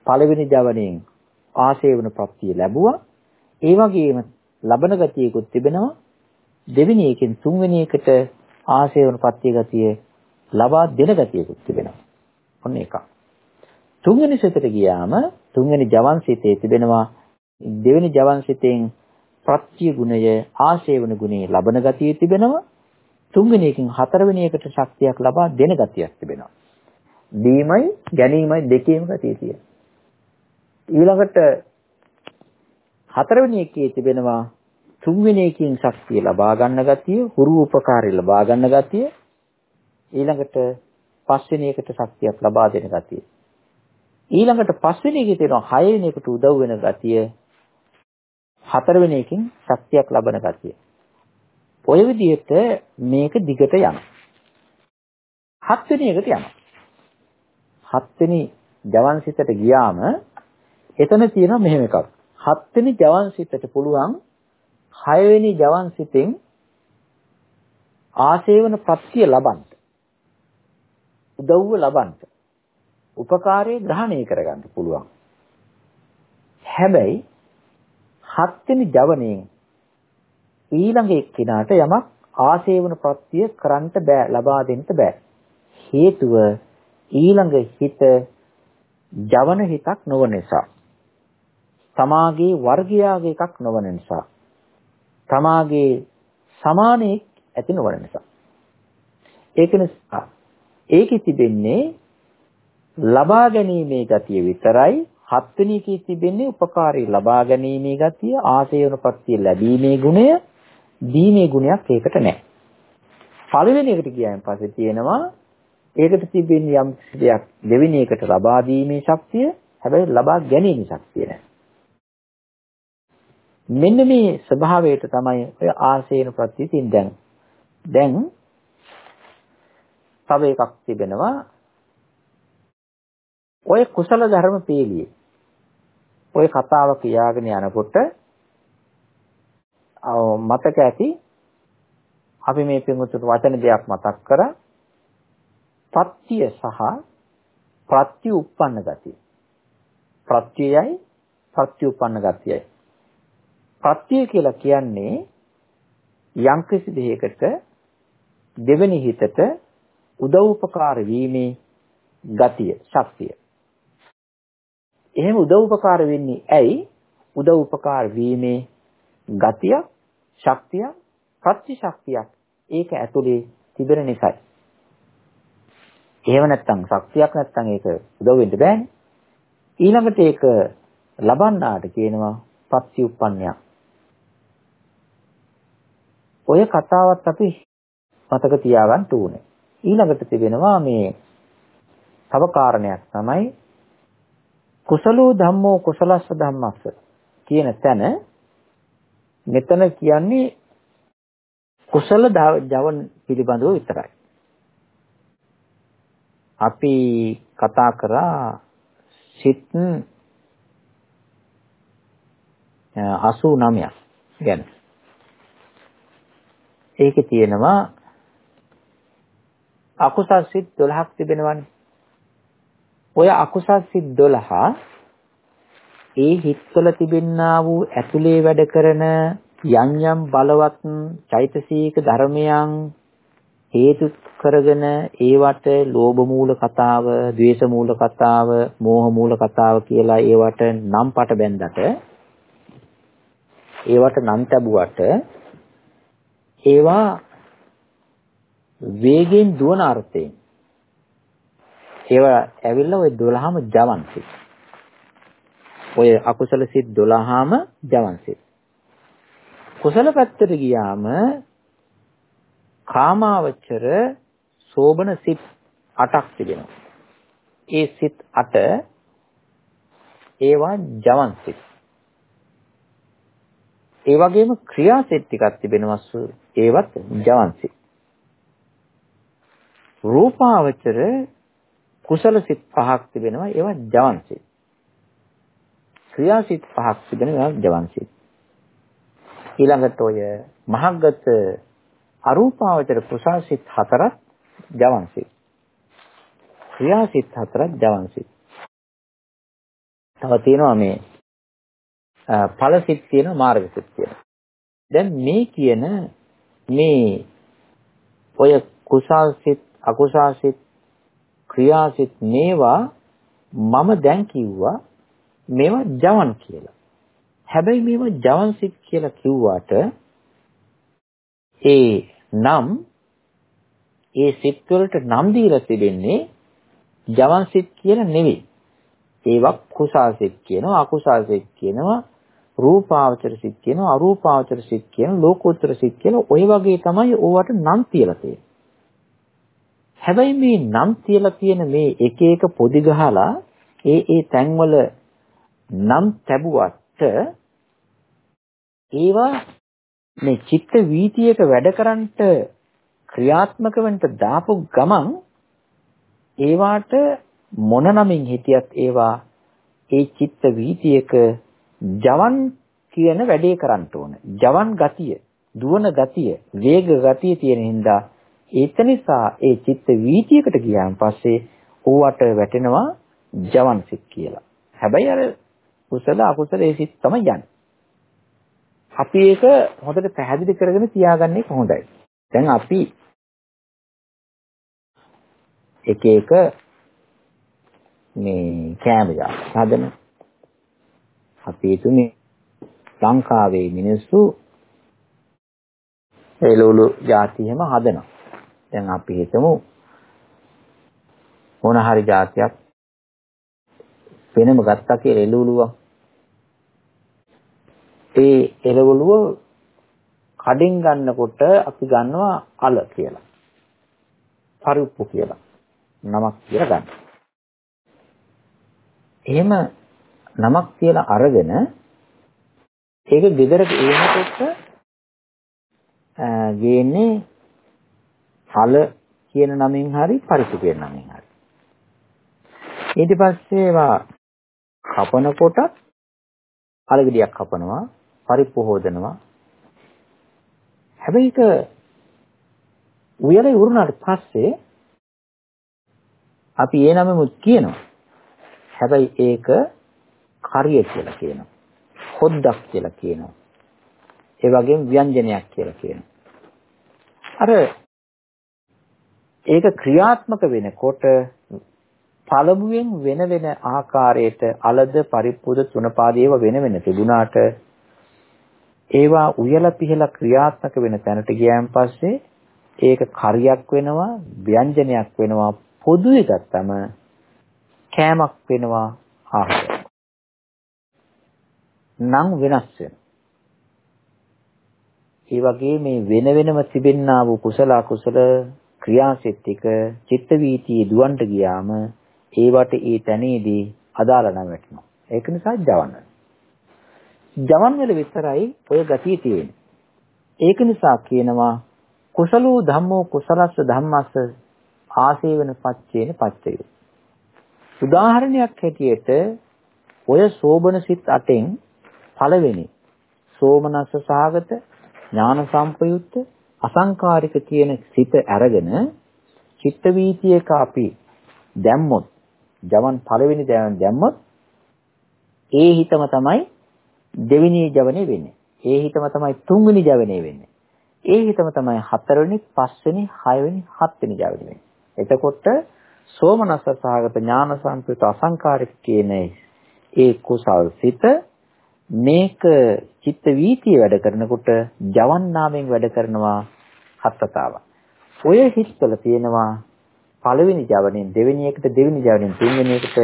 පළවෙනි ජවණයෙන් ආශේවන ප්‍රත්‍ය ලැබුවා. ඒ වගේම ලබන ගතියකුත් තිබෙනවා. දෙවෙනි එකෙන් තුන්වෙනි එකට ආශේවන ප්‍රත්‍ය ගතිය ලබා දෙන ගතියකුත් තිබෙනවා. ඔන්න එකක්. තුන්වෙනි සිතට ගියාම තුන්වෙනි ජවන් සිතේ තිබෙනවා දෙවෙනි ජවන් සිතෙන් ප්‍රත්‍ය ගුණය ආශේවන ගුණේ ලබන ගතිය තිබෙනවා තුන්වෙනි එකෙන් හතරවෙනි එකට ශක්තියක් ලබා දෙන ගතියක් තිබෙනවා දීමයි ගැනීමයි දෙකේම ගතිය තියෙනවා ඊළඟට හතරවෙනි එකේ තිබෙනවා තුන්වෙනි එකකින් ශක්තිය ලබා ගන්න ගතිය හුරු උපකාරය ලබා ගන්න ගතිය ඊළඟට පස්වෙනි එකට ශක්තියක් ලබා දෙන ගතිය ඊළඟට පස්වෙනි එකේ තියෙනවා හයවෙනි එකට උදව් වෙන ගතිය හතරවෙනි එකකින් ශක්තියක් ලබන ගතිය. ඔය විදිහට මේක දිගට යනවා. හත්වෙනි එකට යනවා. හත්වෙනි ජවන් සිතට ගියාම එතන තියෙනවා මෙහෙම එකක්. හත්වෙනි ජවන් සිතට පුළුවන් හයවෙනි ජවන් සිතෙන් ආසේවන ප්‍රත්‍ය ලබන්න. උදව්ව ලබන්න. උපකාරයේ ග්‍රහණය කරගන්න පුළුවන්. හැබැයි හත්වෙනි ජවණයෙන් ඊළඟ එක්කිනාට යමක් ආශේවන ප්‍රත්‍ය කරන්න බෑ ලබා දෙන්න බෑ. හේතුව ඊළඟ හිත ජවන හිතක් නොවන නිසා. තමාගේ වර්ගයාගේ එකක් නොවන නිසා. තමාගේ සමානෙක් ඇති නොවන නිසා. ඒක නිසා ඒකෙ තිබෙන්නේ ලබා ගැනීමේ ගතිය විතරයි හත්වෙනි එකේ තිබෙන්නේ උපකාරී ලබා ගැනීමේ ගතිය ආසේවනපත්තිය ලැබීමේ ගුණය දීමේ ගුණයක් ඒකට නැහැ. පළවෙනි එකට ගියාන් පස්සේ තියෙනවා ඒකට තිබෙන යම් දෙයක් දෙවෙනි එකට ලබා දීමේ ශක්තිය හැබැයි ලබා ගැනීමේ ශක්තිය නැහැ. මෙන්න මේ ස්වභාවයට තමයි ඔය ආසේන ප්‍රත්‍ය තියෙන දැන්. දැන් තව එකක් තිබෙනවා ඔය කුසල ධර්ම පේළියේ ওই කතාව කියාගෙන යනකොට මතක ඇති අපි මේ පින්වතුන්ට වචන දෙයක් මතක් කරා පත්‍ය සහ ප්‍රත්‍ය උප්පන්න ගතිය ප්‍රත්‍යයයි ප්‍රත්‍ය උප්පන්න ගතියයි ප්‍රත්‍ය කියලා කියන්නේ යම් කිසි දෙයකට දෙවෙනි හිතට උදව් උපකාර වීමේ ගතිය ශක්තිය එහෙම උදව් උපකාර වෙන්නේ ඇයි? උදව් උපකාර වීමේ ගතිය, ශක්තිය, ප්‍රතිශක්තියක් ඒක ඇතුලේ තිබෙන නිසායි. එහෙම නැත්නම් ශක්තියක් නැත්නම් ඒක උදව් වෙන්න බෑනේ. ඊළඟට ඒක ලබන්නාට කියනවා පත්‍යුප්පන්නයක්. ඔය කතාවත් අපි මතක තියාගන්න ඕනේ. ඊළඟට තිබෙනවා මේ තව කාරණයක් තමයි කුසලෝ ධම්මෝ කුසලස්ස ධම්මස්ස කියන තැන මෙතන කියන්නේ කුසල ජවන් පිළිබඳව විතරයි. අපි කතා කරා සිත් 89ක් ගැන. ඒකේ තියෙනවා අකුසල් සිත් 12ක් තිබෙනවානේ. ඔය අකුසල් සිත් 12 ඒ හිත්වල තිබෙන්නා වූ ඇතුලේ වැඩ කරන යම් යම් බලවත් චෛතසික ධර්මයන් හේතු කරගෙන ඒවට ලෝභ මූල කතාව, ද්වේෂ මූල කතාව, මෝහ මූල කතාව කියලා ඒවට නම් පට බැන්දට ඒවට නම් ලැබුවට ඒවා වේගෙන් දුවන අර්ථයෙන් ඒවා ඇවිල්ලා ওই 12ම ජවන් සිත්. ඔය අකුසල සිත් 12ම ජවන් සිත්. කුසල පැත්තට ගියාම කාමාවචර සෝබන සිත් 8ක් තිබෙනවා. ඒ සිත් 8 ඒවා ජවන් සිත්. ඒ වගේම ක්‍රියා සිත් ටිකක් තිබෙනවා ඒවත් ජවන් සිත්. රූපාවචර කුසල සිත් පහක් තිබෙනවා ඒවා ජවන් සිත්. ක්‍රියා සිත් පහක් තිබෙනවා ඒවා ජවන් සිත්. ඊළඟට ඔය මහග්ගත අරූපාවචර කුසල සිත් හතරක් ජවන් සිත්. ක්‍රියා සිත් හතරක් ජවන් සිත්. තව තියෙනවා මේ ඵල සිත් තියෙනවා මාර්ග සිත් තියෙනවා. දැන් මේ කියන මේ ඔය කුසල් සිත් අකුසල් සිත් ක්‍රියාසිත මේවා මම දැන් කිව්වා මේවා ජවන් කියලා. හැබැයි මේවා ජවන් සිත් කියලා කිව්වට ඒ නම් ඒ සිත් වලට නම් දීලා තිබෙන්නේ ජවන් සිත් කියලා නෙවෙයි. ඒවා කුසල් සිත් කියනවා අකුසල් සිත් කියනවා රූපාවචර සිත් කියනවා අරූපාවචර සිත් කියනවා ලෝකෝත්තර සිත් කියලා ওই වගේ තමයි ඕවට නම් තියලා තියෙන්නේ. හැබැයි මේ නම් තියලා තියෙන මේ එක එක පොදි ගහලා ඒ ඒ තැන්වල නම් ලැබුවට ඒවා මේ චිත්ත වීතියක වැඩ කරන්නට ක්‍රියාත්මක වෙන්න දාපු ගමන් ඒවාට මොන නමින් හිටියත් ඒවා ඒ චිත්ත වීතියක ජවන් කියන වැඩේ කරන්න ඕන. ජවන් ගතිය, දුවන ගතිය, වේග ගතිය තියෙන හින්දා ඒක නිසා ඒ චිත්ත වීතියකට ගියාන් පස්සේ ඕවට වැටෙනවා ජවන් සිත් කියලා. හැබැයි අර කුසල අකුසල ඒ සිත් තමයි යන්නේ. අපි ඒක හොඳට පැහැදිලි කරගෙන තියාගන්නේ කොහොඳයි. දැන් අපි එක එක මේ කෑම ජාති හදන අපි හිතුනේ ලංකාවේ මිනිස්සු එළවලු ಜಾති හැම හදනවා. දැන් අපි හිතමු මොන හරි જાතියක් වෙනම ගත්තා කියලා එළවලුවක්. ඒ එළවලුව කඩෙන් ගන්නකොට අපි ගන්නවා අල කියලා. පරිප්පු කියලා. නමක් කියලා ගන්න. එහෙම නමක් කියලා අරගෙන ඒක ගෙදරට එනකොට ගේන්නේ හල කියන නමින් හරි පරිසු කියන නමින් හරි. ඊට පස්සේ ඒවා කපනකොට අලගඩියක් කපනවා පරිප්පු හොදනවා. හැබැයි ඒක උයලේ උරුණාට පස්සේ අපි ඒ නමෙමුත් කියනවා. හැබැයි ඒක කරිය කියලා කියනවා. හොද්දක් කියලා කියනවා. ඒ වගේම ව්‍යංජනයක් කියලා කියනවා. අර ඒක ක්‍රියාත්මක වෙනකොට පළමුවෙන් වෙන වෙන ආකාරයට අලද පරිප්පුද තුනපාදේව වෙන වෙන තිබුණාට ඒවා උයලා පිහලා ක්‍රියාත්මක වෙන තැනට ගියන් පස්සේ ඒක කරියක් වෙනවා ව්‍යංජනයක් වෙනවා පොදුවේ ගත්තම කෑමක් වෙනවා ආහාරයක් නම් වෙනස් වෙනවා ඒ වගේ මේ වෙන වෙනම තිබෙන්නා වූ කුසල අකුසල ක්‍රියාසෙත් ටික චිත්ත වීතියේ දුවන්ට ගියාම ඒවට ඒ තැනේදී අදාළ නැවැටෙනවා. ඒක නිසා ජවන. ජවන් වල විතරයි ඔය ගතිය තියෙන්නේ. ඒක නිසා කියනවා කුසලෝ ධම්මෝ කුසලස්ස ධම්මස්ස ආසේවන පච්චේන පච්චය. උදාහරණයක් හැටියට ඔය සෝබන සිත් අටෙන් පළවෙනි සෝමනස්ස සාගත ඥාන සම්පයුත්ත අසංකාරික කියන සිත අරගෙන චිත්ත වීතියක අපි දැම්මොත් ජවන් පළවෙනි දැවන් දැම්මොත් ඒ හිතම තමයි දෙවෙනි ජවනේ වෙන්නේ. ඒ හිතම තමයි තුන්වෙනි ජවනේ වෙන්නේ. ඒ හිතම තමයි හතරවෙනි, පස්වෙනි, හයවෙනි, හත්වෙනි ජවනේ වෙන්නේ. එතකොට සෝමනස්ස සහගත ඥාන සංකෘත අසංකාරික කියන ඒ කුසල් සිත මේක චිත්ත වීතිය වැඩ කරනකොට ජවන් නාමයෙන් වැඩ කරනවා හත්තාව. ඔය හිත්වල තියෙනවා පළවෙනි ජවණයෙන් දෙවෙනි එකට දෙවෙනි ජවණයෙන් තුන්වෙනි එකට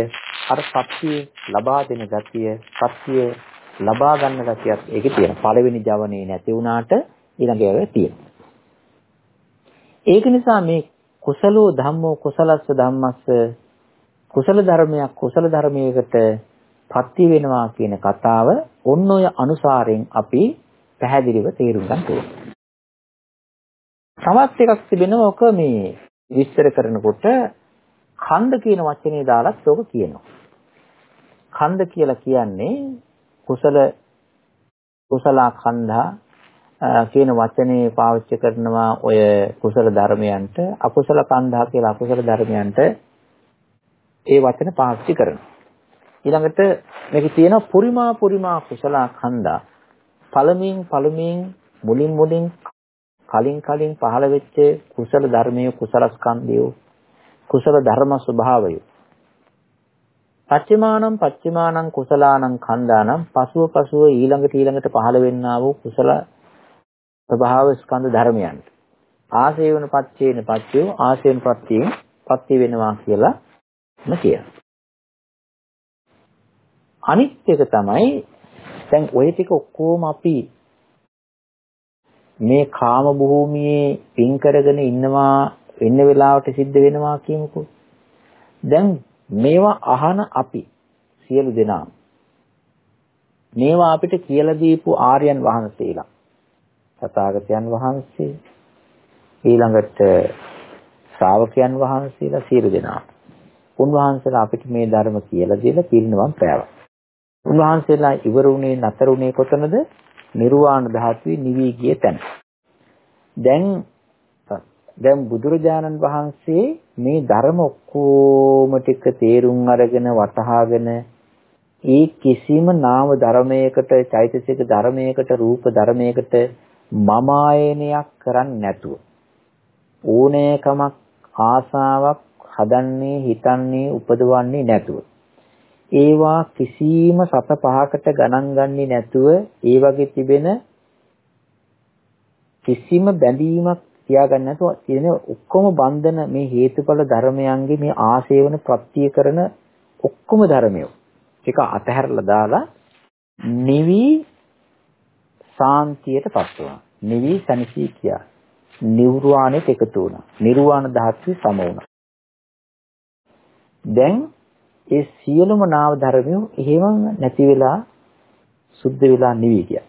අර සත්‍ය ලබා දෙන ගතිය සත්‍ය ලබා ගන්න ගතියක් ඒකේ තියෙනවා. පළවෙනි ජවණේ නැති වුණාට ඊළඟ ඒවායේ තියෙනවා. ඒක නිසා මේ කුසලෝ ධම්මෝ කුසලස්ස ධම්මස්ස කුසල ධර්මයක් කුසල ධර්මයකට පත්‍ය වෙනවා කියන කතාව ඔන්න ඔය අනුසාරයෙන් අපි පැහැදිලිව තේරුම් ගන්න ඕනේ. තවත් එකක් තිබෙනවා ඔක මේ විස්තර කරනකොට ඛණ්ඩ කියන වචනේ දාලත් ඔක කියනවා. ඛණ්ඩ කියලා කියන්නේ කුසල කුසල ඛණ්ඩා කියන වචනේ පාවිච්චි කරනවා ඔය කුසල ධර්මයන්ට අකුසල කන්දා කියලා අකුසල ධර්මයන්ට ඒ වචන පාවිච්චි කරනවා. ඊළඟට මේකේ තියෙනවා පුරිමා පුරිමා කුසල කන්දා පළමින් පළමින් මුලින් මුලින් කලින් කලින් පහළ වෙච්ච කුසල ධර්මයේ කුසල ස්කන්ධය කුසල ධර්ම ස්වභාවය පච්චමානම් පච්චමානම් කුසලානම් කන්දානම් පසුව පසුව ඊළඟට ඊළඟට පහළ වෙන්නා වූ කුසල ස්වභාව ස්කන්ධ ධර්මයන්ට ආසේවන පච්චේන පච්චයෝ ආසේවන පත්‍යයෙන් පත්‍ය වෙනවා කියලා ම කියනවා අනිත් එක තමයි දැන් ওই ටික ඔක්කොම අපි මේ කාම භූමියේ පින් කරගෙන ඉන්නවා වෙන්න වෙලාවට සිද්ධ වෙනවා කියමුකෝ. දැන් මේවා අහන අපි සියලු දෙනා මේවා අපිට කියලා දීපු ආර්යයන් වහන්සේලා තථාගතයන් වහන්සේ ඊළඟට ශ්‍රාවකයන් වහන්සේලා සියලු දෙනා උන්වහන්සේලා අපිට මේ ධර්ම කියලා දීලා පිරිනවම් පෑවා. උන්වහන්සේලා ඉවර වුණේ නතර වුණේ කොතනද? නිර්වාණ ධාතුවේ නිවි ගිය තැන. දැන් දැන් බුදුරජාණන් වහන්සේ මේ ධර්ම ඔක්කොම ටික තේරුම් අරගෙන වටහාගෙන ඒ කිසිම නාම ධර්මයකට චෛතසික ධර්මයකට රූප ධර්මයකට මම ආයනයක් කරන්නේ නැතුව ඕනෑකමක් ආසාවක් හදන්නේ හිතන්නේ උපදවන්නේ නැතුව ඒවා කිසිම සත පහකට ගණන් ගන්නේ නැතුව ඒ වගේ තිබෙන කිසිම බැඳීමක් තියාගන්න නැතුව තියෙන ඔක්කොම බන්ධන මේ හේතුඵල ධර්මයන්ගේ මේ ආශේවන ප්‍රත්‍ය කරන ඔක්කොම ධර්මයෝ ටික අතහැරලා දාලා නිවි සාන්තියටපත් වුණා. නිවි සනිසී කියා. නිර්වාණයට එකතු වුණා. නිර්වාණ ධාතුවේ සම වුණා. දැන් ඒ සියලුම නාම ධර්මියෝ එහෙම නැති වෙලා සුද්ධ වෙලා නිවි කියා.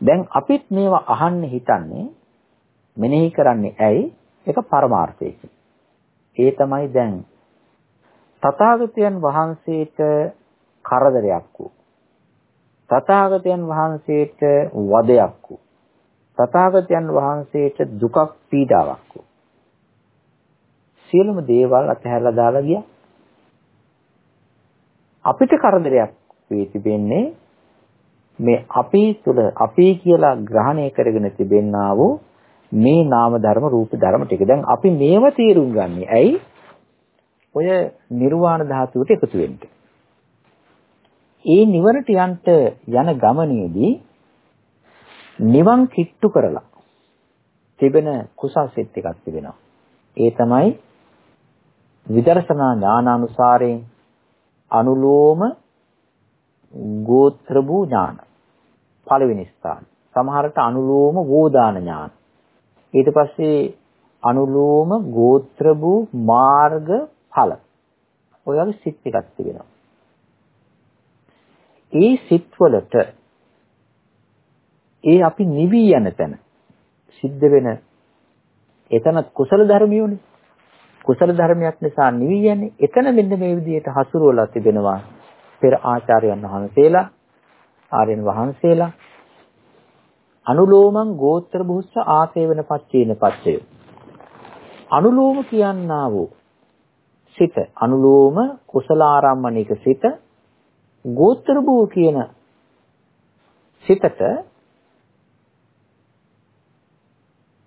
දැන් අපිත් මේවා අහන්න හිතන්නේ මෙනෙහි කරන්නේ ඇයි? ඒක පරමාර්ථයකින්. ඒ තමයි දැන් තථාගතයන් වහන්සේට කරදරයක් වූ තථාගතයන් වහන්සේට වදයක් වූ තථාගතයන් වහන්සේට දුකක් පීඩාවක් වූ සියලුම දේවල් අතහැරලා දාලා ගියා අපිට කරදරයක් වී තිබෙන්නේ මේ අපි තුල අපි කියලා ග්‍රහණය කරගෙන තිබෙන්නා වූ මේ නාම ධර්ම රූප ධර්ම ටික. දැන් අපි මේව තේරුම් ගන්නේ. ඇයි? ඔය නිර්වාණ ධාතුවට එකතු වෙන්න. ඒ නිවනට යන්න යන ගමනේදී නිවන් කිට්ටු කරලා තිබෙන කුසල් සෙත් එකක් තිබෙනවා. ඒ තමයි විදර්ශනා ඥානානුසාරයෙන් අනුලෝම ගෝත්‍ර භූ ඥාන පළවෙනි ස්ථාන. සමහරට අනුලෝම වෝදාන ඥාන. ඊට පස්සේ අනුලෝම ගෝත්‍ර භූ මාර්ග ඵල. ඔය වගේ සිත් ටිකක් තිබෙනවා. ඒ සිත් වලට ඒ අපි නිවි යන තැන සිද්ධ වෙන එතන කුසල ධර්මියෝනේ. කුසල ධර්මයක් නිසා නිවි යන්නේ. එතන මෙන්න මේ විදිහට හසුරුවලා තිබෙනවා. පෙර ආචාර්යයන් වහන්සේලා, ආර්යයන් වහන්සේලා අනුලෝමං ගෝත්‍ර බුස්ස ආසේවන පච්චේන පච්චය. අනුලෝම කියන්නා වූ සිත අනුලෝම කුසල ආරම්මණයක සිත ගෝත්‍ර භූ කියන සිතට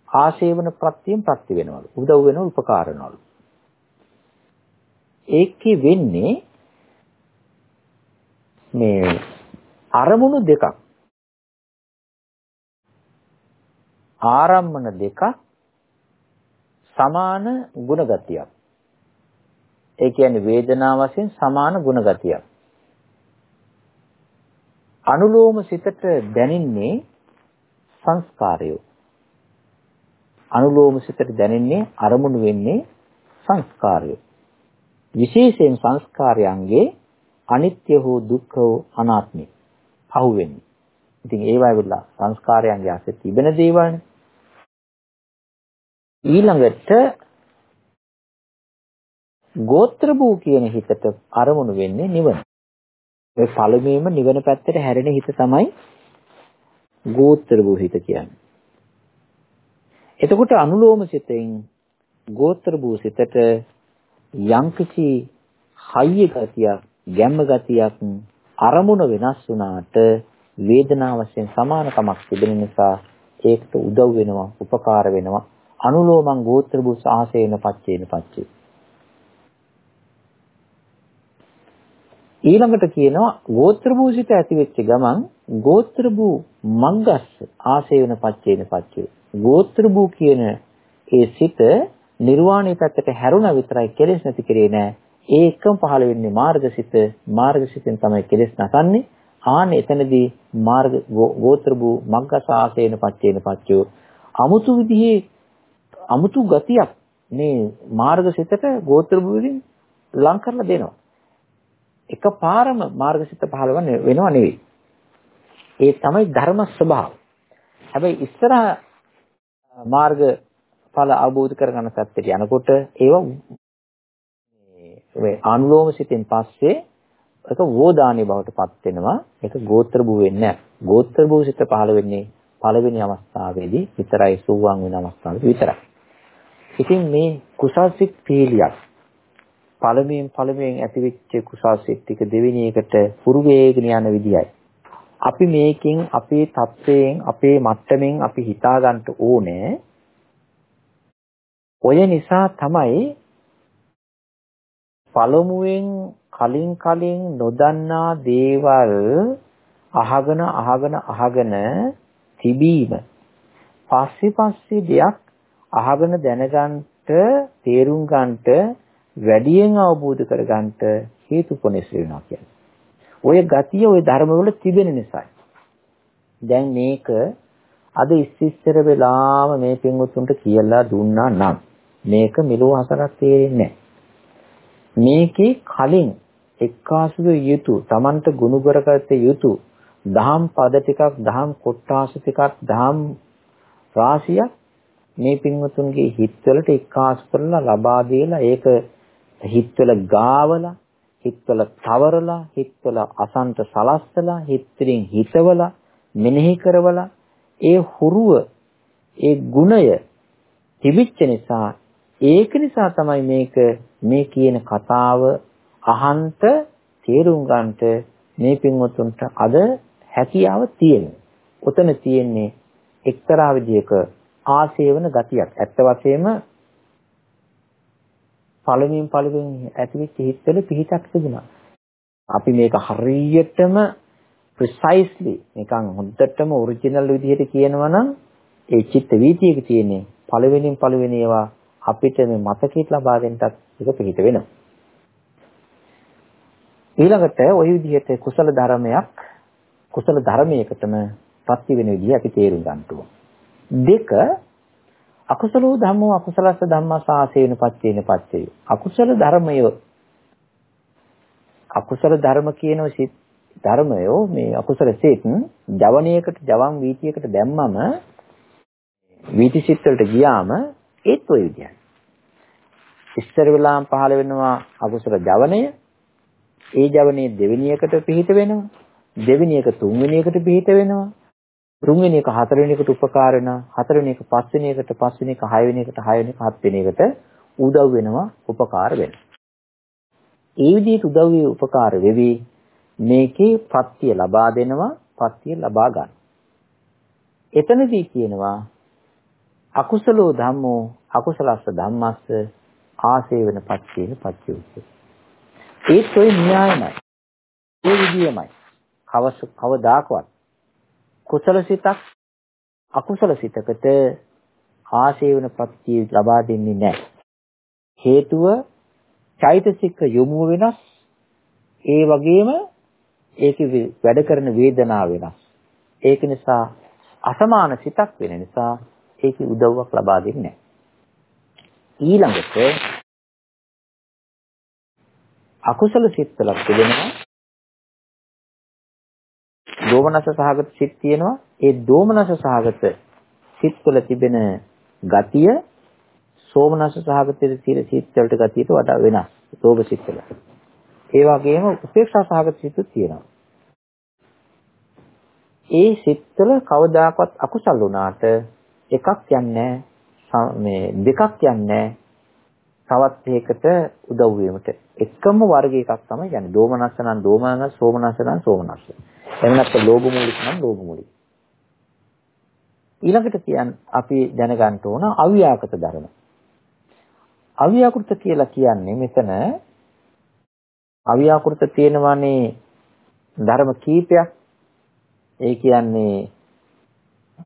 ආශේවන ප්‍රත්‍යයෙන් ප්‍රත්‍ය වෙනවලු උදව් වෙනවලු උපකාර වෙනවලු ඒකේ වෙන්නේ මේ අරමුණු දෙකක් ආරම්මන දෙකක් සමාන ගුණ ගතියක් ඒ කියන්නේ වේදනාව වශයෙන් සමාන ගුණ ගතියක්. අනුලෝම සිතට දැනෙන්නේ සංස්කාරය. අනුලෝම සිතට දැනෙන්නේ අරමුණු වෙන්නේ සංස්කාරය. විශේෂයෙන් සංස්කාරයන්ගේ අනිත්‍ය හෝ දුක්ඛ හෝ අනාත්මයි පහුවෙන්නේ. ඉතින් ඒවා වෙලා සංස්කාරයන්ගේ ඇසෙ තිබෙන දේවල්නේ. ඊළඟට ගෝත්‍ර භූ කියන හිතට අරමුණු වෙන්නේ නිවන. ඒ පළමුවෙන්ම නිවන පැත්තට හැරෙන හිත තමයි ගෝත්‍ර භූ හිත කියන්නේ. එතකොට අනුලෝම සිතෙන් ගෝත්‍ර භූ සිතට යම්කිසි හයිය ගතියක්, ගැම්ම ගතියක් අරමුණ වෙනස් වුණාට වේදනාව වශයෙන් සමානකමක් තිබෙන නිසා ඒකට උදව් වෙනවා, උපකාර වෙනවා. අනුලෝමං ගෝත්‍ර භූ සාහසේන පච්චේන පච්චේ. ඊළඟට කියනවා ගෝත්‍ර භූසිත ඇති වෙච්ච ගමන් ගෝත්‍ර භූ මග්ගස්ස ආසේවන පච්චේන පච්චේ. ගෝත්‍ර භූ කියන ඒ සිත නිර්වාණය පැත්තට හැරුණා විතරයි කෙලෙස් නැති කරේ නෑ. ඒ එකම පහළ වෙන්නේ මාර්ගසිත මාර්ගසිතෙන් තමයි කෙලෙස් නැසන්නේ. ආන එතනදී මාර්ග ගෝත්‍ර භූ මග්ගස්ස ආසේන පච්චේන පච්චෝ. අමුතු විදිහේ අමුතු ගතියක් මේ මාර්ගසිතට ගෝත්‍ර භූවින් ලං කරලා දෙනවා එකපාරම මාර්ගසිත පහළව වෙනව නෙවෙයි. ඒ තමයි ධර්ම ස්වභාව. හැබැයි ඉස්සරහ මාර්ග ඵල අවබෝධ කරගන්න සත්‍යෙට යනකොට ඒව මේ අනුලෝම සිතෙන් පස්සේ ඒක වෝදානීය බවට පත් වෙනවා. ඒක ගෝත්‍ර භූ වෙන්නේ නැහැ. ගෝත්‍ර භූ සිත පහළ වෙන්නේ පළවෙනි අවස්ථාවේදී විතරයි සූවන් වෙන අවස්ථාවේදී විතරයි. ඉතින් මේ කුසල් සිත් පීලියක් පළමුවෙන් පළමුවෙන් ඇතිවෙච්ච කුසල් සිත් ටික දෙවෙනි එකට පුරු වේගෙන යන විදියයි. අපි මේකෙන් අපේ தත්වයෙන් අපේ මට්ටමින් අපි හිතා ගන්න ඕනේ. ඔය නිසා තමයි පළමුවෙන් කලින් කලින් නොදන්නා දේවල් අහගෙන අහගෙන අහගෙන තිබීම පස්සේ පස්සේ දෙයක් අහගෙන දැනගන්න තේරුම් ගන්නට වැඩියෙන් අවබෝධ කරගන්නට හේතුපොනිස් වෙනවා කියන්නේ. ඔය ගතිය ඔය ධර්මවල තිබෙන නිසායි. දැන් මේක අද ඉස්සිස්සර වෙලාම මේ පින්වුතුන්ට කියලා දුන්නා නම් මේක මෙලෝ හසරක් තේරෙන්නේ මේකේ කලින් එක්කාසුද යුතු Tamanට ගුණ කරගත යුතු දහම් පද ටිකක් දහම් කොටාස ටිකක් දහම් රාශියක් මේ පින්වතුන්ගේ හිත්වලට එක්කාසු කරලා ලබා දීලා ඒක හිත්වල ගාවලා හිත්වල තවරලා හිත්වල අසන්ත සලස්සලා හිතෙන් හිතවලා මෙනෙහි කරවලා ඒ හුරුව ඒ ගුණය තිබිච්ච නිසා ඒක නිසා තමයි මේක මේ කියන කතාව අහන්ත තේරුම් ගන්නට මේ පින්වතුන්ට අද හැකියාව තියෙනවා. උතන තියෙන්නේ එක්තරා විදියක ආසේවන ගතියක්. ඇත්ත වශයෙන්ම පළවෙනින් පළවෙනි ඇතිවෙච්ච හිතවල පිහිටක් තිබුණා. අපි මේක හරියටම precisely නිකන් හොඳටම ඔරිජිනල් විදිහට කියනවා නම් ඒ චිත්ත වීතියක තියෙන්නේ පළවෙනින් පළවෙනි ඒවා අපිට මේ මතකයට ලබා දෙන්නත් එක පිහිට වෙනවා. ඊළඟට ওই විදිහට කුසල ධර්මයක් කුසල ධර්මයකටම පත්ති වෙන විදිහ අපි තේරුම් ගන්න ඕන. දෙක අකුසලෝ ධම්මෝ අකුසලස්ස ධම්මා සාසේන පච්චේන පච්චය. අකුසල ධර්මය අකුසල ධර්ම කියන සිත් ධර්මය මේ අකුසල සිත් ජවණයකට ජවන් වීතියකට දැම්මම වීති සිත් වලට ගියාම ඒත් ඔය විදිහයි. ඉස්සර වෙලාම පහළ වෙනවා අකුසල ජවණය. ඒ ජවණේ දෙවෙනි එකට පිහිට වෙනවා. දෙවෙනි එක තුන්වෙනි එකට පිහිට වෙනවා. තුන්වෙනි එක හතරවෙනි එකට උපකාර වෙනවා හතරවෙනි එක පස්වෙනි එකට පස්වෙනි එක හයවෙනි එකට හයවෙනි එක හත්වෙනි එකට උදව් වෙනවා උපකාර වෙනවා. ඒ විදිහට උදව් වේ උපකාර වෙවි. මේකේ පත්‍ය ලබා දෙනවා පත්‍ය ලබා ගන්න. එතනදී කියනවා අකුසලෝ ධම්මෝ අකුසලස්ස ධම්මස්ස ආසේවන පච්චේන පච්චයුත් ඒත් ඔය න්‍යායමයි. ඒ විදියමයි කවස කවදාකවත් කුසල සිතක් අකුසල සිතකට ආශේවන ප්‍රත්‍ය ලබා දෙන්නේ නැහැ. හේතුව චෛතසික යොමු වෙනස් ඒ වගේම ඒකේ වැඩ කරන වේදනාව වෙනස්. ඒක නිසා අසමාන සිතක් වෙන නිසා ඒකේ උදව්වක් ලබා දෙන්නේ නැහැ. ඊළඟට අකුසල සිත්වලක් තිබෙනවා දෝමනස සහගත සිත් තියෙනවා. ඒ දෝමනස සහගත සිත්වල තිබෙන ගතිය සෝමනස සහගතයේ තියෙන සිත් වලට ගතියට වඩා වෙනස්. රෝග සිත්වල. ඒ වගේම උපේක්ෂා සහගත සිතුත් තියෙනවා. ඒ සිත්වල කවදාකවත් අකුසල් වුණාට එකක් යන්නේ මේ දෙකක් යන්නේ තවත් එකකට උදව් වීමට එකම වර්ග එකක් තමයි යන්නේ දෝමනස්ස නම් දෝමනස්ස සෝමනස්ස නම් සෝමනස්ස එහෙම නැත්නම් ලෝභ මූලික නම් ලෝභ මූලික. ඊළඟට කියන් අපි දැනගන්න ඕන අව්‍යාකෘත ධර්ම. අව්‍යාකෘත කියලා කියන්නේ මෙතන අව්‍යාකෘත තියෙනවානේ ධර්ම කීපයක්. ඒ කියන්නේ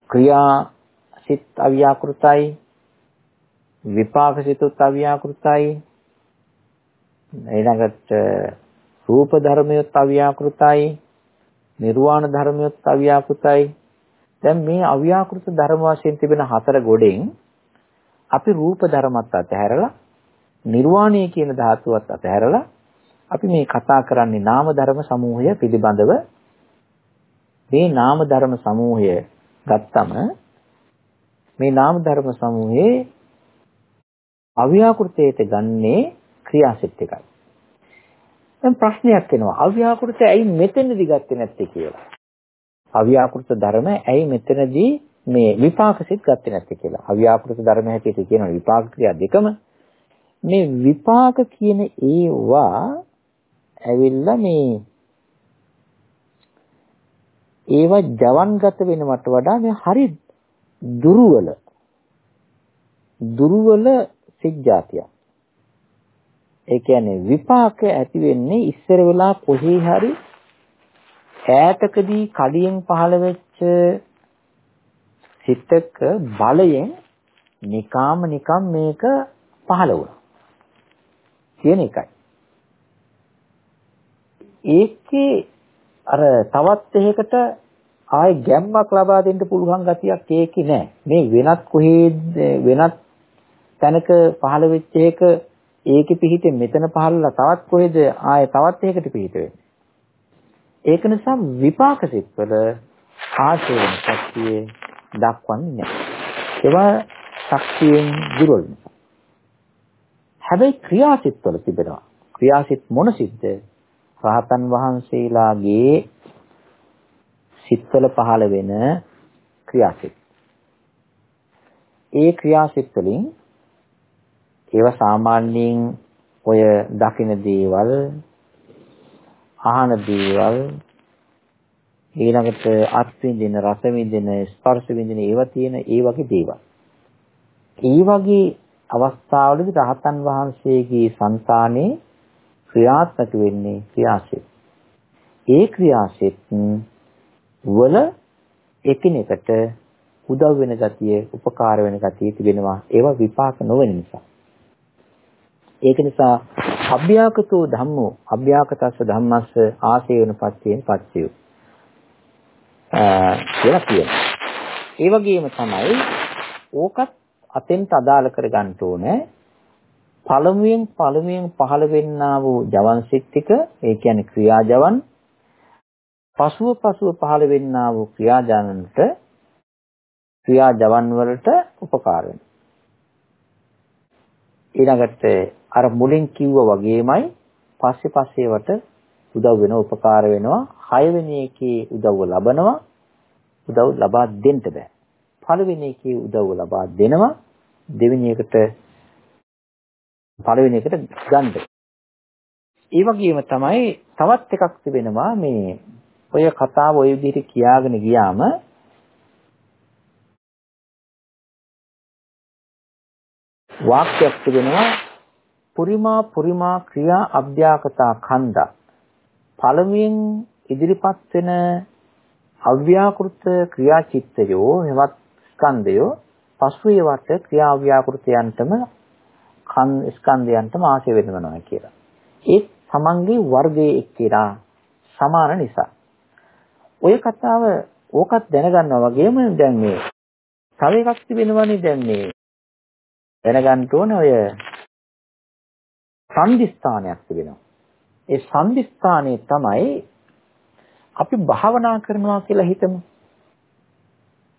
ක්‍රියා සිත් අව්‍යාකෘතයි විපාක සිතුත් අව්‍යාකෘතයි. ඊළඟට රූප ධර්මයත් අව්‍යාකෘතයි. නිර්වාණ ධර්මයත් අව්‍යාකෘතයි. දැන් මේ අව්‍යාකෘත ධර්ම වශයෙන් තිබෙන හතර ගොඩෙන් අපි රූප ධර්මත් අතහැරලා නිර්වාණය කියන ධාතුවත් අතහැරලා අපි මේ කතා කරන්නේ නාම ධර්ම සමූහය පිළිබඳව. මේ නාම ධර්ම සමූහය ගත්තම මේ නාම ධර්ම සමූහයේ අව්‍යාකෘතයට ගන්නේ ක්‍රියාසිට එකයි. දැන් ප්‍රශ්නයක් එනවා. අව්‍යාකෘත ඇයි මෙතනදි ගත්තේ නැත්තේ කියලා. අව්‍යාකෘත ධර්ම ඇයි මෙතනදී මේ විපාක සිත් ගත්තේ නැත්තේ කියලා. අව්‍යාකෘත ධර්ම හැටියට කියනවා විපාක ක්‍රියා දෙකම. මේ විපාක කියන ඒවා ඇවිල්ලා මේ ඒවා ජවන්ගත වෙනවට වඩා මේ හරි දුර්වල දුර්වල සිද්ධාතියක්. ඒ කියන්නේ විපාක ඇති වෙන්නේ ඉස්සර වෙලා කොහේ හරි ඈතකදී කඩියෙන් පහළ වෙච්ච සිතක බලයෙන් නිකාම නිකම් මේක පහළ වුණා. කියන එකයි. ඒකේ අර තවත් එහෙකට ආයේ ගැම්මක් ලබා දෙන්න පුළුවන් ගතියක් ඒකේ නෑ. මේ වෙනත් කොහේද වෙනත් තැනක පහළ වෙච්ච එක ඒකේ පිහිටේ මෙතන පහළලා තවත් කොහෙද ආයේ තවත් එකකට පිහිට වෙන්නේ. ඒක නිසා විපාක සිත්වල ආශේවන ශක්තිය දක්වන්නේ නැහැ. ඒවා ශක්තියෙන් දුර්වල නිසා. හැබැයි ක්‍රියාසිටවල තිබෙනවා. ක්‍රියාසිට මොන සිද්ද? රහතන් වහන්සේලාගේ සිත්වල පහළ වෙන ක්‍රියාසිට. ඒ ක්‍රියාසිට වලින් ඒවා සාමාන්‍යයෙන් ඔය දකින දේවල් අහන දේවල් ඊළඟට අත් විඳින රස විඳින ස්පර්ශ විඳින ඒවා තියෙන ඒ වගේ දේවල්. ඒ වගේ අවස්ථාවලදී රහතන් වහන්සේගේ సంతානේ ක්‍රියාත්මක වෙන්නේ ක්‍රියාසිත. ඒ ක්‍රියාසිත වල එකිනෙකට උදව් වෙන ගතිය, උපකාර වෙන ගතිය තිබෙනවා. ඒවා විපාක නොවන නිසා. ඒක නිසා අභ්‍යාකතෝ ධම්මෝ අභ්‍යාකතස්ස ධම්මස්ස ආසේවන පච්චේන පච්චයෝ කියලා කියනවා. ඒ වගේම තමයි ඕකත් අතෙන්ට අදාළ කරගන්න ඕනේ. පළමුවෙන් පළමුවෙන් පහළ වෙන්නා වූ ජවන් සිත් ටික ඒ කියන්නේ ක්‍රියාජවන් පසුව පසුව පහළ වෙන්නා වූ ක්‍රියාජනන්ට ක්‍රියාජවන් වලට උපකාර වෙනවා. ඊළඟට අර මුලින් කිව්වා වගේමයි පස්සේ පස්සේවට උදව් වෙන උපකාර වෙනවා. හයවෙනි එකේ උදව්ව ලබනවා. උදව් ලබා දෙන්න බෑ. පළවෙනි එකේ උදව්ව ලබා දෙනවා. දෙවෙනි එකට පළවෙනි එකට ගන්න. ඒ වගේම තමයි තවත් එකක් තිබෙනවා මේ ඔය කතාව ඔය විදිහට කියාගෙන ගියාම වාක්‍යයක් තිබෙනවා පුරිමා පුරිමා ක්‍රියා අභ්‍යාකතා කන්දා පළමුවෙන් ඉදිරිපත් වෙන අව්‍යාකෘත ක්‍රියා චිත්තයෝ එවත් ස්කන්ධයෝ පසු ඒවට ක්‍රියා අව්‍යාකෘතයන්ටම කන් ස්කන්ධයන්ටම ආශය වෙනවා කියලා. ඒ තමන්ගේ වර්ගයේ එක්කලා සමාන නිසා. ඔය කතාව ඕකත් දැනගන්නවා වගේම දැන් මේ තව එකක් තිබෙනවනේ දැන් මේ දැනගන්න ඕනේ ඔය සංදිස්ථානයක් තිබෙනවා. ඒ සංදිස්ථානයේ තමයි අපි භාවනා කරනවා කියලා හිතමු.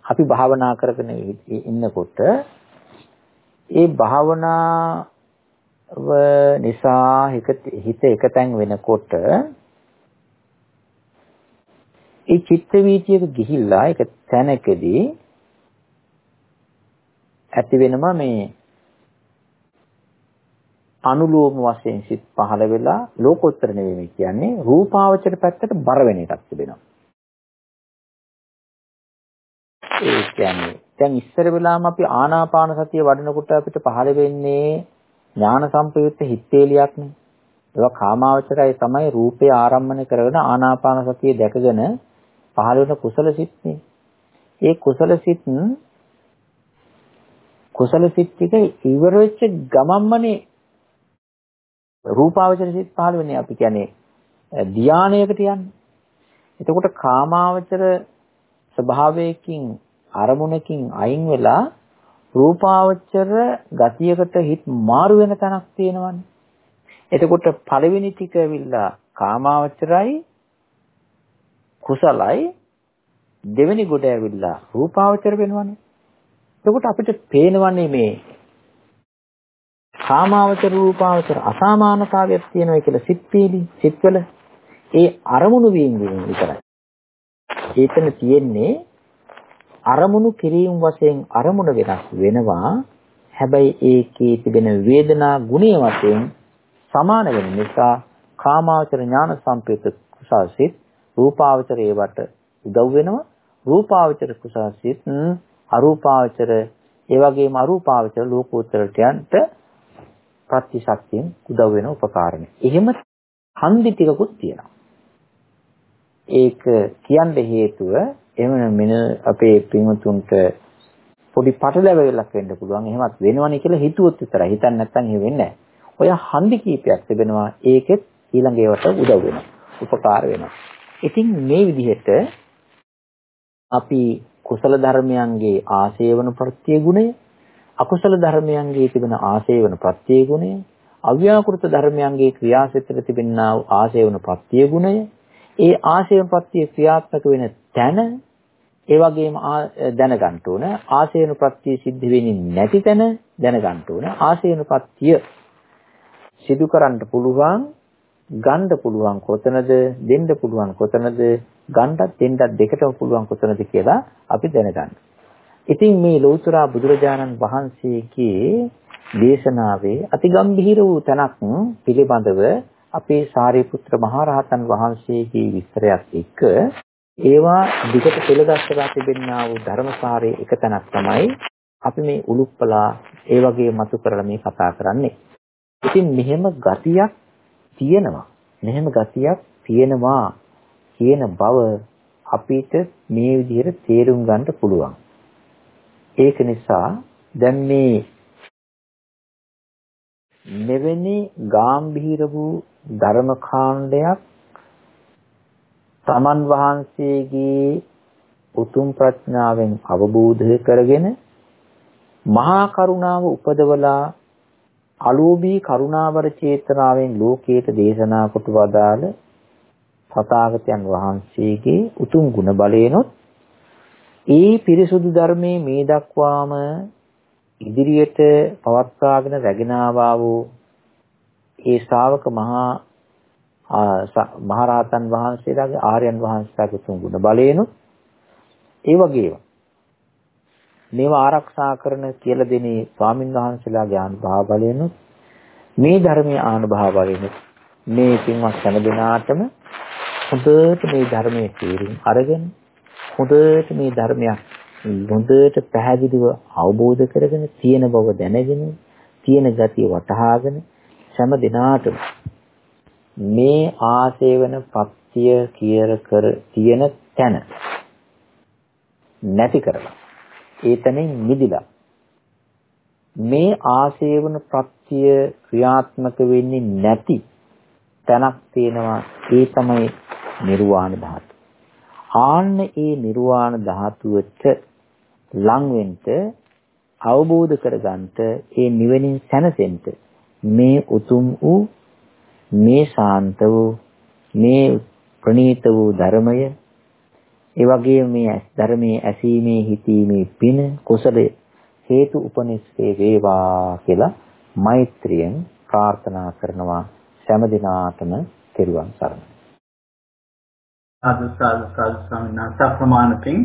අපි භාවනා කරගෙන ඉන්නකොට ඒ භාවනාව නිසා හිත එකතෙන් වෙනකොට ඒ චිත්ත වීතියක ගිහිල්ලා ඒක තැනකදී ඇති වෙනවා මේ අනුලෝම වශයෙන් සිත් පහළ වෙලා ලෝකෝත්තර නෙවෙයි කියන්නේ රූපාවචර පැත්තට බර වෙන එකක් තිබෙනවා. ඒ කියන්නේ දැන් ඉස්සර වෙලාම අපි ආනාපාන සතිය වඩනකොට අපිට පහළ වෙන්නේ ඥාන සම්පයුක්ත හිත්තේලියක් නේ. ඒවා කාමාවචරය තමයි රූපේ ආරම්භන කරගෙන ආනාපාන සතිය දැකගෙන පහළ වෙන කුසල සිත්නේ. ඒ කුසල සිත් කුසල සිත් ටික ඉවර වෙච්ච ගමම්මනේ රූපාවචර සිත් පහළ වෙන්නේ අපි කියන්නේ ධානයකට යන්නේ. එතකොට කාමාවචර ස්වභාවයකින් අරමුණකින් අයින් වෙලා රූපාවචර ගතියකට හිත මාරු වෙන තැනක් තියෙනවනේ. එතකොට පළවෙනි ටික ඇවිල්ලා කාමාවචරයි කුසලයි දෙවෙනි කොට ඇවිල්ලා රූපාවචර වෙනවනේ. එතකොට අපිට පේනවනේ මේ කාමාවචර රූපාවචර අසමානතාවයක් තියෙනවා කියලා සිත්පීලි සිත්වල ඒ අරමුණු වීම විතරයි. ඒතන තියෙන්නේ අරමුණු කිරීම වශයෙන් අරමුණ වෙනස් වෙනවා. හැබැයි ඒකේ තිබෙන වේදනා ගුණය වශයෙන් සමාන වෙන නිසා කාමාවචර ඥාන සම්පේත කුසාසිත රූපාවචර ඒවට උදව් වෙනවා රූපාවචර කුසාසිත අරූපාවචර ඒ වගේම අරූපාවචර ලෝකෝත්තරට යන්න ප්‍රතිශක්තියෙන් උදව් වෙන උපකාරණය. එහෙම හන්දි ටිකකුත් තියෙනවා. ඒක කියන්න හේතුව එහෙම මෙන්න අපේ පින්වතුන්ට පොඩි පටලැවිල්ලක් වෙන්න පුළුවන්. එහෙමත් වෙනවනේ කියලා හිතුවොත් විතරයි. හිතන්නේ නැත්නම් එහෙම වෙන්නේ නැහැ. ඔය හන්දි කීපයක් තිබෙනවා. ඒකෙත් ඊළඟ ඒවට උදව් වෙනවා. උපකාර වෙනවා. ඉතින් මේ විදිහට අපි කුසල ධර්මයන්ගේ ආශේවන ප්‍රත්‍ය ගුණය, අකුසල ධර්මයන්ගේ තිබෙන ආශේවන ප්‍රත්‍ය ගුණය, අව්‍යාකෘත ධර්මයන්ගේ ක්‍රියාසිතට තිබෙනා වූ ආශේවන ප්‍රත්‍ය ගුණය, ඒ ආශේවන ප්‍රත්‍ය ක්‍රියාත්මක වෙන තැන ඒ වගේම දැනගන්න ඕන ආශේවන ප්‍රත්‍ය සිද්ධ වෙන්නේ නැති තැන දැනගන්න ඕන ආශේවන ප්‍රත්‍ය සිදු කරන්න පුළුවන් ගන්න පුළුවන් කොතනද දෙන්න පුළුවන් කොතනද ගන්නත් දෙන්නත් දෙකටම පුළුවන් කොතනද කියලා අපි දැනගන්න. ඉතින් මේ ලෞතර බුදුරජාණන් වහන්සේගේ දේශනාවේ අතිගම්භීර වූ තැනක් පිළිබඳව අපේ සාරිපුත්‍ර මහරහතන් වහන්සේගේ විස්තරයක් එක්ක ඒවා දිගට පෙළගස්සලා තිබෙනා වූ ධර්මසාරයේ එක තැනක් තමයි අපි මේ උලුප්පලා ඒ වගේ මතු කරලා මේ කතා කරන්නේ. ඉතින් මෙහෙම ගතියක් තියෙනවා. මෙහෙම ගතියක් තියෙනවා කියන බව අපිට මේ විදිහට තේරුම් ගන්න පුළුවන්. ඒක නිසා දැන් මේ මෙවැනි ගාම්භීර වූ ධර්ම කාණ්ඩයක් තමන් වහන්සේගේ උතුම් ප්‍රඥාවෙන් අවබෝධ කරගෙන මහා කරුණාව උපදවලා අලෝභී කරුණාවර චේතනාවෙන් ලෝකයට දේශනා කොට වදාළ සතාගතයන් වහන්සේගේ උතුම් ගුණ බලයෙන්ොත් ඒ පිරිසුදු ධර්මයේ මේ දක්වාම ඉදිරියට පවත්වාගෙන රැගෙන ආවා වූ ඒ ශ්‍රාවක මහා මහරහතන් වහන්සේලාගේ ආර්යයන් වහන්සේලාගේ උතුම් ගුණ බලයෙන්ොත් ඒ වගේම මේවා ආරක්ෂා කරන කියලා දෙනේ ස්වාමින් වහන්සේලාගේ අනුභව බලයෙන් මේ ධර්මයේ අනුභව බලයෙන් මේ පින්වත් හැම දිනාටම හොඳට මේ ධර්මයේ තේරුම් අරගෙන හොඳට මේ ධර්මයක් හොඳට පැහැදිලිව අවබෝධ කරගෙන තියෙන බව දැනගෙන තියෙන ගතිය වටහාගෙන හැම දිනාටම මේ ආසේවන පත්‍ය කියර කර තියෙන තැන නැති කරලා ඒතනින් මිදිලා මේ ආශේවන ප්‍රත්‍ය ක්‍රියාත්මක වෙන්නේ නැති තැනක් තියෙනවා ඒ තමයි නිර්වාණ ධාතු. ආන්න ඒ නිර්වාණ ධාතුවට ලං වෙන්න අවබෝධ කරගන්නට ඒ නිවෙනින් සැනසෙන්න මේ උතුම් වූ මේ ශාන්ත වූ මේ ප්‍රණීත වූ ධර්මය ඒ වගේම මේ ධර්මයේ ඇසීමේ හිතීමේ පින කුසල හේතු උපනිස්සේ වේවා කියලා මෛත්‍රියෙන් ප්‍රාර්ථනා කරනවා හැම දිනාටම කෙරුවන් සරණයි.
සාදු සාදු සාදු ස්වාමීන් වහන්සේ ප්‍රමාණකින්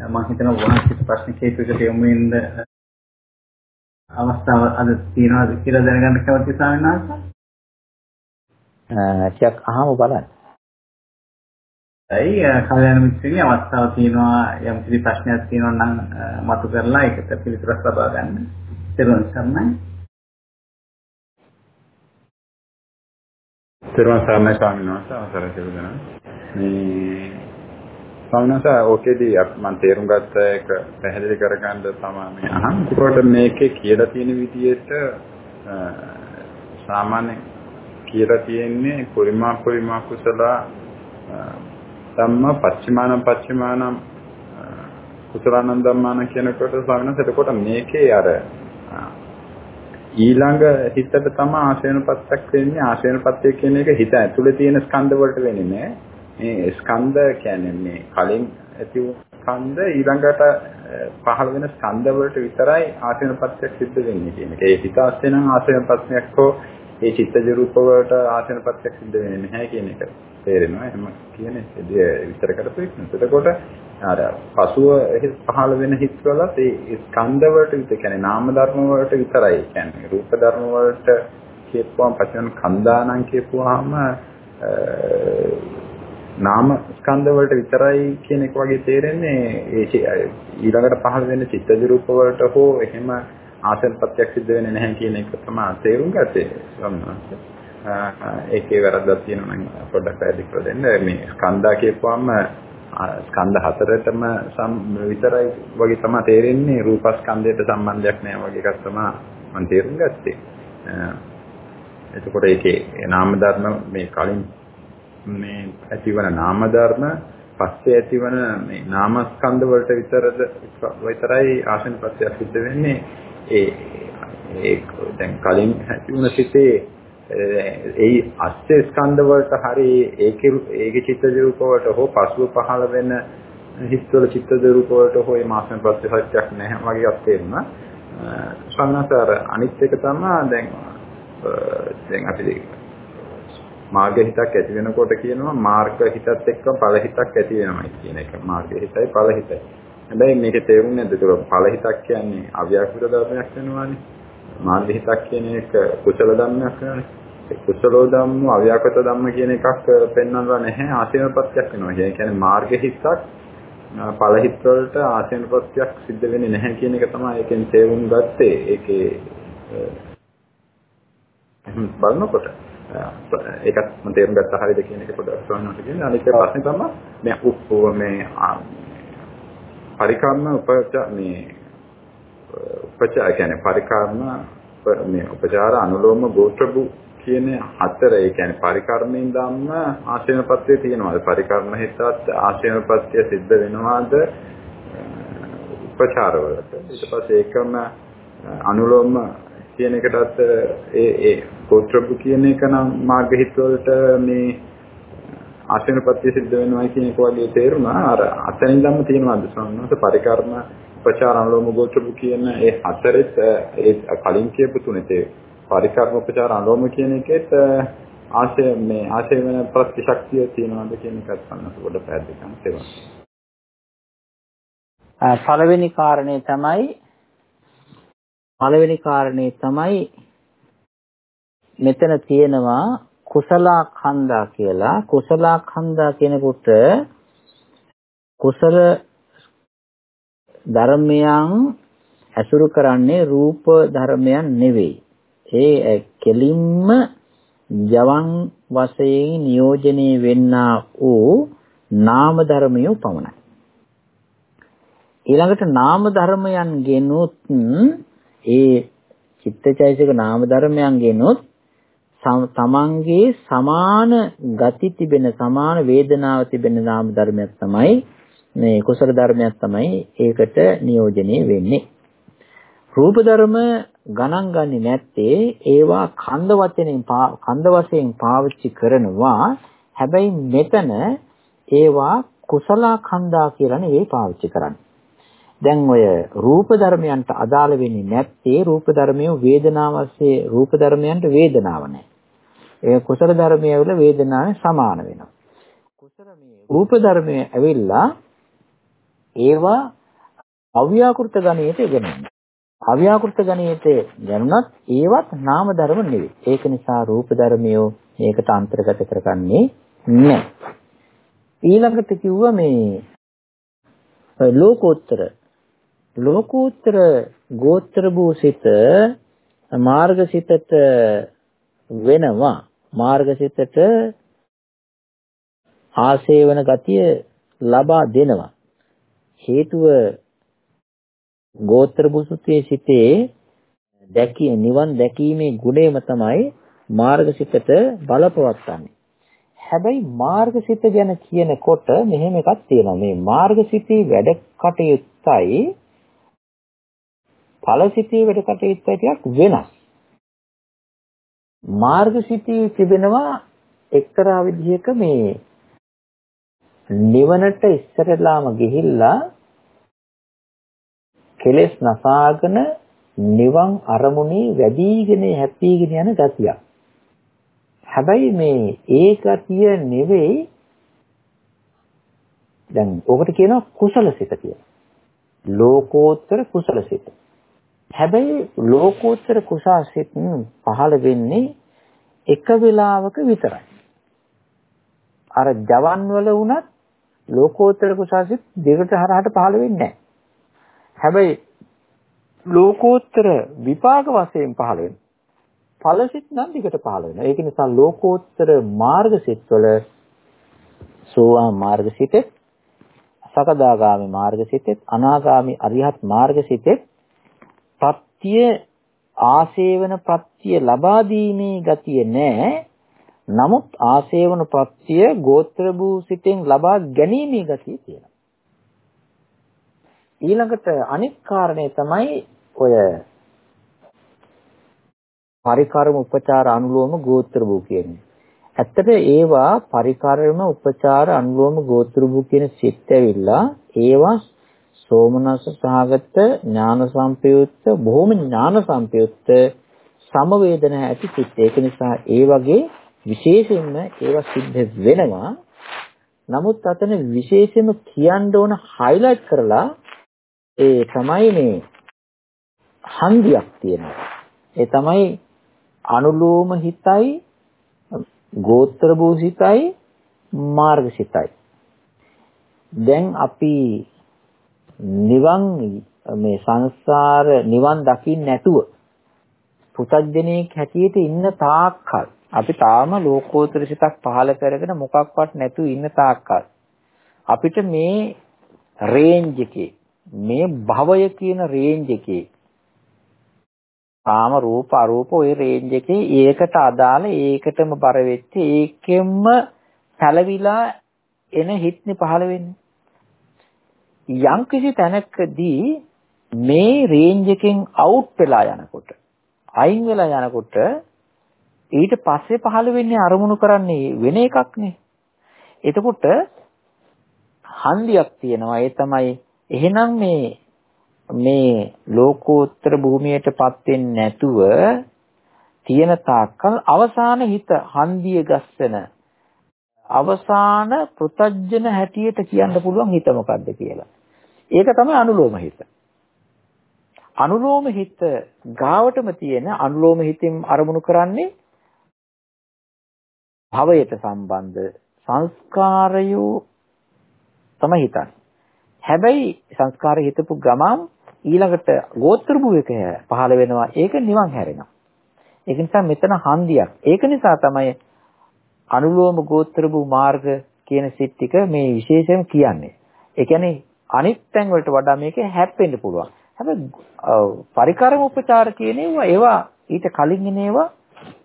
මම හිතනවා වහන්සේට ප්‍රශ්න කීපයකට යොමු වෙන්න අවස්ථාව අද තියෙනවද කියලා දැනගන්න කැමතියි ස්වාමීන් වහන්සේ.
ටිකක් අහමු බලන්න.
ඇයි කල්‍යාණ මිත්‍රණි අවස්ථාව තියෙනවා යම් කිසි ප්‍රශ්නයක් තියෙනවා නම් මතු කරලා ඒකට පිළිතුරක් ලබා ගන්න. තෙරුවන් සරණයි.
තෙරුවන් සරණයි ස්වාමීන් වහන්සේ අවසරයි කියලා මේ ස්වාමීන් වහන්සේ ඕකේදී මම තේරුම් ගත්ත එක පැහැදිලි කරගන්න තමයි මේ අහන්. ඒකට මේකේ කියලා තියෙන විදිහට සාමාන්‍ය කියලා තියෙන්නේ පරිමා පරිමා කුසල ධම්ම පච්චිමානම් පච්චිමානම් කුසලානන්ද ධම්මාන කියනකොට ස්වාමීන් වහන්සේ එතකොට මේකේ අර ඊළඟ හිතට තමයි ආශේනපත්තක් වෙන්නේ. ආශේනපත්තය කියන එක හිත ඇතුලේ තියෙන ස්කන්ධ වලට වෙන්නේ නෑ. මේ ස්කන්ධ කියන්නේ මේ කලින් ඇති වූ ස්කන්ධ ඊළඟට පහළ වෙන ස්කන්ධ වලට විතරයි ආශේනපත්තයක් සිද්ධ වෙන්නේ කියන එක. ඒ හිත ආශ්‍රේ නම් ආශේනපත්තයක් හෝ ඒ චිත්තජ රූප වලට ආශේනපත්තයක් සිද්ධ වෙන්නේ නැහැ කියන එක. තේරෙනවා එහෙම කියන්නේ විස්තර කරපු එක. එතකොට අර පසුව පහළ වෙන හිත්වලත් ඒ ස්කන්ධ වලට විතර කියන්නේ නාම ධර්ම වලට විතරයි. කියන්නේ රූප ධර්ම වලට කියපුවාම පචන කන්දානම් කියපුවාම නාම ස්කන්ධ වලට විතරයි කියන එක වගේ තේරෙන්නේ ඒ ඊළඟට පහළ වෙන චිත්තජ රූප වලට හෝ එහෙම ආසන්පත්‍යක් සිද්ධ වෙන්නේ නැහැ කියන එක තමයි තේරුම් ගත්තේ. ඒකේ වැරද්දක් තියෙනවා නම් පොඩ්ඩක් පැහැදිලි කරලා දෙන්න. මේ ස්කන්ධා කියපුවාම ස්කන්ධ හතරටම විතරයි වගේ තමයි තේරෙන්නේ රූපස්කන්ධයට සම්බන්ධයක් නැහැ වගේ එකක් තමයි මම තේරුම් ගත්තේ. එතකොට ඒකේ නාම ධර්ම මේ කලින් මේ ඇතිවන නාම ධර්ම පස්සේ ඇතිවන මේ නාමස්කන්ධ වලට විතරද විතරයි ආශිනපත්‍ය සිද්ධ වෙන්නේ. ඒ ඒ දැන් කලින් ඇතිවන සිතේ ඒ අස්සේ ස්කන්ධ වලට හරි ඒකේ ඒකේ චිත්තජ රූප වලට හෝ පසුව පහළ වෙන හිස්වල චිත්තජ රූප වලට හෝ මේ මාසන ප්‍රතිසත්‍යක් නැහැ වගේ අත්දෙන්න සම්නතර අනිත් එක තමයි දැන් දැන් අපි මාර්ග හිතක් ඇති වෙනකොට කියනවා මාර්ග හිතත් එක්ක ඵල හිතක් ඇති වෙනවා කියන එක මාර්ග හිතයි ඵල හිතයි හැබැයි මේකේ තේරුම් නැද්ද ඒක ඵල හිතක් කියන්නේ අව්‍යාකෘත ධර්මයක් වෙනවානේ මාර්ග හිතක් කියන එක කුසල ධර්මයක් නේ. කුසලෝ ධම්ම අව්‍යාකත ධම්ම කියන එකක් පෙන්වන්නලා නැහැ ආශේවපත්‍යක් වෙනවා. ඒ කියන්නේ මාර්ග හිතක් ඵල හිත වලට ආශේවපත්‍යක් සිද්ධ වෙන්නේ නැහැ කියන එක තමයි ඒකෙන් තේරුම් ගත්තේ. ඒකේ බලනකොට ඒකත් මම තේරුම් ගත්තා හරියද කියන එක පොඩ්ඩක් සොයනකොට කියන්නේ අනිත් ප්‍රශ්නේ තමයි මේ උප්පෝ මේ පරිකර්ම උපච මේ උපචාර කියන්නේ පරිකර්ම මේ උපචාර අනුලෝම ගෝත්‍රබු කියන හතර ඒ කියන්නේ පරිකර්මයෙන් ධම්ම ආශේනපත්‍ය තියෙනවා. පරිකර්ම හිතත් ආශේනපත්‍ය සිද්ධ වෙනවාද උපචාරවලට. ඊට පස්සේ ඒකම අනුලෝම කියන එකටත් ඒ ඒ ගෝත්‍රබු කියන එක නම් මාර්ග හිත වලට මේ ආශේනපත්‍ය සිද්ධ වෙනවා කියන එක වගේ තේරුණා. අර අතනින් ධම්ම තියෙනවාද සම්මත පරිකර්ම උපචාර අනුලෝම ගෝත්‍රපු කියන ඒ හතරෙත් ඒ කලින් කියපු තුනෙත් ඒ පරිකර්ම උපචාර අනුලෝම කියන එකෙත් ආශය මේ ආශය වෙන ප්‍රතිශක්තිය තියනවාද කියන එකත් ගන්න පොඩ පැහැදිලි කරන්න තේරුම්.
පළවෙනි කාරණේ තමයි පළවෙනි කාරණේ තමයි මෙතන තියෙනවා කුසල කන්දා කියලා කුසල කන්දා කියනකොට කුසල ධර්මයන් ඇසුරු කරන්නේ රූප ධර්මයන් නෙවෙයි. ඒ කෙලින්ම ජවන් වශයෙන් නියෝජනය වෙන්නා වූ නාම ධර්මය පමණයි. ඊළඟට නාම ධර්මයන් ගෙනුත් ඒ චිත්තචෛසික නාම ධර්මයන් ගෙනුත් තමන්ගේ සමාන ගති තිබෙන සමාන වේදනාව තිබෙන නාම ධර්මයක් තමයි මේ කුසල ධර්මයක් තමයි ඒකට නියෝජනය වෙන්නේ. රූප ධර්ම ගණන් ගන්නේ නැත්තේ ඒවා කන්ද වචනෙන් කන්ද වශයෙන් පාවිච්චි කරනවා. හැබැයි මෙතන ඒවා කුසල කන්දා කියලා නෙවෙයි පාවිච්චි කරන්නේ. දැන් ඔය රූප ධර්මයන්ට අදාළ වෙන්නේ නැත්තේ රූප ධර්මයේ වේදනාව වශයෙන් රූප ධර්මයන්ට වේදනාව නැහැ. ඒ කුසල ධර්මයේ වල වේදනාවේ සමාන වෙනවා. කුසල මේ රූප ධර්මයේ ඇවිල්ලා ඒවා අව්‍යාකෘත ගණයට ඉගෙනගන්න. අව්‍යාකෘත ගණයට ගණනත් ඒවත් නාම ධර්ම නෙවෙයි. ඒක නිසා රූප ධර්මියෝ මේකට අන්තර්ගත කරගන්නේ නැහැ. ඊළඟට කිව්වා මේ ලෝකෝත්තර ලෝකෝත්තර ගෝත්‍ර භූසිත මාර්ගසිතට වෙනවා මාර්ගසිතට ආසේවන ගතිය ලබා දෙනවා හේතුව ගෝත්‍ර බුසුතේ සිටේ දැකී නිවන් දැකීමේ ගුණයම තමයි මාර්ගසිතට බලපවත්න්නේ. හැබැයි මාර්ගසිත ගැන කියනකොට මෙහෙම එකක් තියෙනවා. මේ මාර්ගසිතේ වැඩ කටයුත්තයි ඵලසිතේ වැඩ කටයුත්තයි ටිකක් වෙනස්. මාර්ගසිතේ තිබෙනවා එක්තරා විදිහක මේ නිවනට ඉස්සරලාම ගිහිල්ලා කෙලෙස් නසාගෙන නිවන් අරමුණේ වැඩිගෙන හැප්පීගෙන යන ගතියක්. හැබැයි මේ ඒ ගතිය නෙවෙයි දැන් ඕකට කියනවා කුසල සිත කියලා. ලෝකෝත්තර කුසල සිත. හැබැයි ලෝකෝත්තර කුසල සිත පහළ වෙන්නේ එක වෙලාවක විතරයි. අර ජවන් වල වුණත් ලෝකෝත්තර කුසල සිත දෙකට හරහට පහළ වෙන්නේ නැහැ. හැබැයි ලෝකෝත්තර විපාක වශයෙන් පහළ වෙන ඵලසිත නම් දිගට පහළ වෙනවා. ඒක නිසා ලෝකෝත්තර මාර්ගසිත වල සෝවාන් මාර්ගසිතෙත් සකදාගාමි මාර්ගසිතෙත් අනාගාමි අරිහත් මාර්ගසිතෙත් පත්‍ය ආසේවන ප්‍රත්‍ය ලබා දීමේ ගතිය නැහැ. නමුත් ආසේවන ප්‍රත්‍ය ගෝත්‍ර භූ සිතෙන් ලබා ගැනීමේ ගතිය තියෙනවා. ඊළඟට අනිත් කාරණේ තමයි ඔය පරිකර්ම උපචාර අනුලෝම ගෝත්‍ර භූ කියන්නේ. ඇත්තට ඒවා පරිකර්ම උපචාර අනුලෝම ගෝත්‍ර භූ කියන සිත් ඇවිල්ලා ඒවා සෝමනස සහගත ඥාන සම්පයුක්ත බොහොම ඥාන සම්පයුක්ත සමවේදන ඇති සිත්. ඒක නිසා ඒ වගේ විශේෂයෙන්ම ඒවා සිද්ධ වෙනවා. නමුත් අතන විශේෂයෙන්ම කියන්න ඕන highlight කරලා ඒ තමයි මේ හන්දියක් තියෙනවා. ඒ තමයි අනුලෝම හිතයි ගෝත්‍ර භූසිතයි මාර්ගසිතයි. දැන් අපි නිවන් මේ සංසාර නිවන් දකින්න නැතුව පුතග්ජනෙක් හැටියට ඉන්න තාක්කල් අපි තාම ලෝකෝත්තර සිතක් පහළ කරගෙන මොකක්වත් නැතුව ඉන්න තාක්කල් අපිට මේ රේන්ජ් එකේ මේ භවය කියන රේන්ජ් එකේ කාම රූප අරූප ওই රේන්ජ් එකේ ඒකට අදාළ ඒකටම බර වෙච්ච ඒකෙන්ම පැලවිලා එන හිත්නේ පහළ වෙන්නේ. යම් කිසි තැනකදී මේ රේන්ජ් එකෙන් අවුට් වෙලා යනකොට අයින් වෙලා යනකොට ඊට පස්සේ පහළ වෙන්නේ අරමුණු කරන්නේ වෙන එකක් නේ. එතකොට හන්දියක් තියෙනවා ඒ තමයි එහෙනම් මේ මේ ලෝකෝත්තර භූමියටපත් වෙන්නේ නැතුව තියෙන තාක්කල් අවසාන හිත හන්දිය ගස්සන අවසාන පෘතජ්ජන හැටියට කියන්න පුළුවන් හිත මොකද්ද කියලා. ඒක තමයි අනුලෝම හිත. අනුලෝම හිත ගාවටම තියෙන අනුලෝම හිතින් අරමුණු කරන්නේ භවයට සම්බන්ධ සංස්කාරයෝ තමයි හිතන්නේ. හැබැයි සංස්කාරය හිතපු ගමන් ඊළඟට ගෝත්‍ර භූයක පහළ වෙනවා. ඒක නිවන් හැරෙනවා. ඒක නිසා මෙතන හන්දියක්. ඒක නිසා තමයි අනුලෝම ගෝත්‍ර භූ මාර්ග කියන සිත් ටික මේ විශේෂයෙන් කියන්නේ. ඒ කියන්නේ අනිත් තැන් වලට වඩා මේක හැප්පෙන්න පුළුවන්. හැබැයි පරිකාරම උපචාර කියන ඒවා ඒවා ඊට කලින් එන ඒවා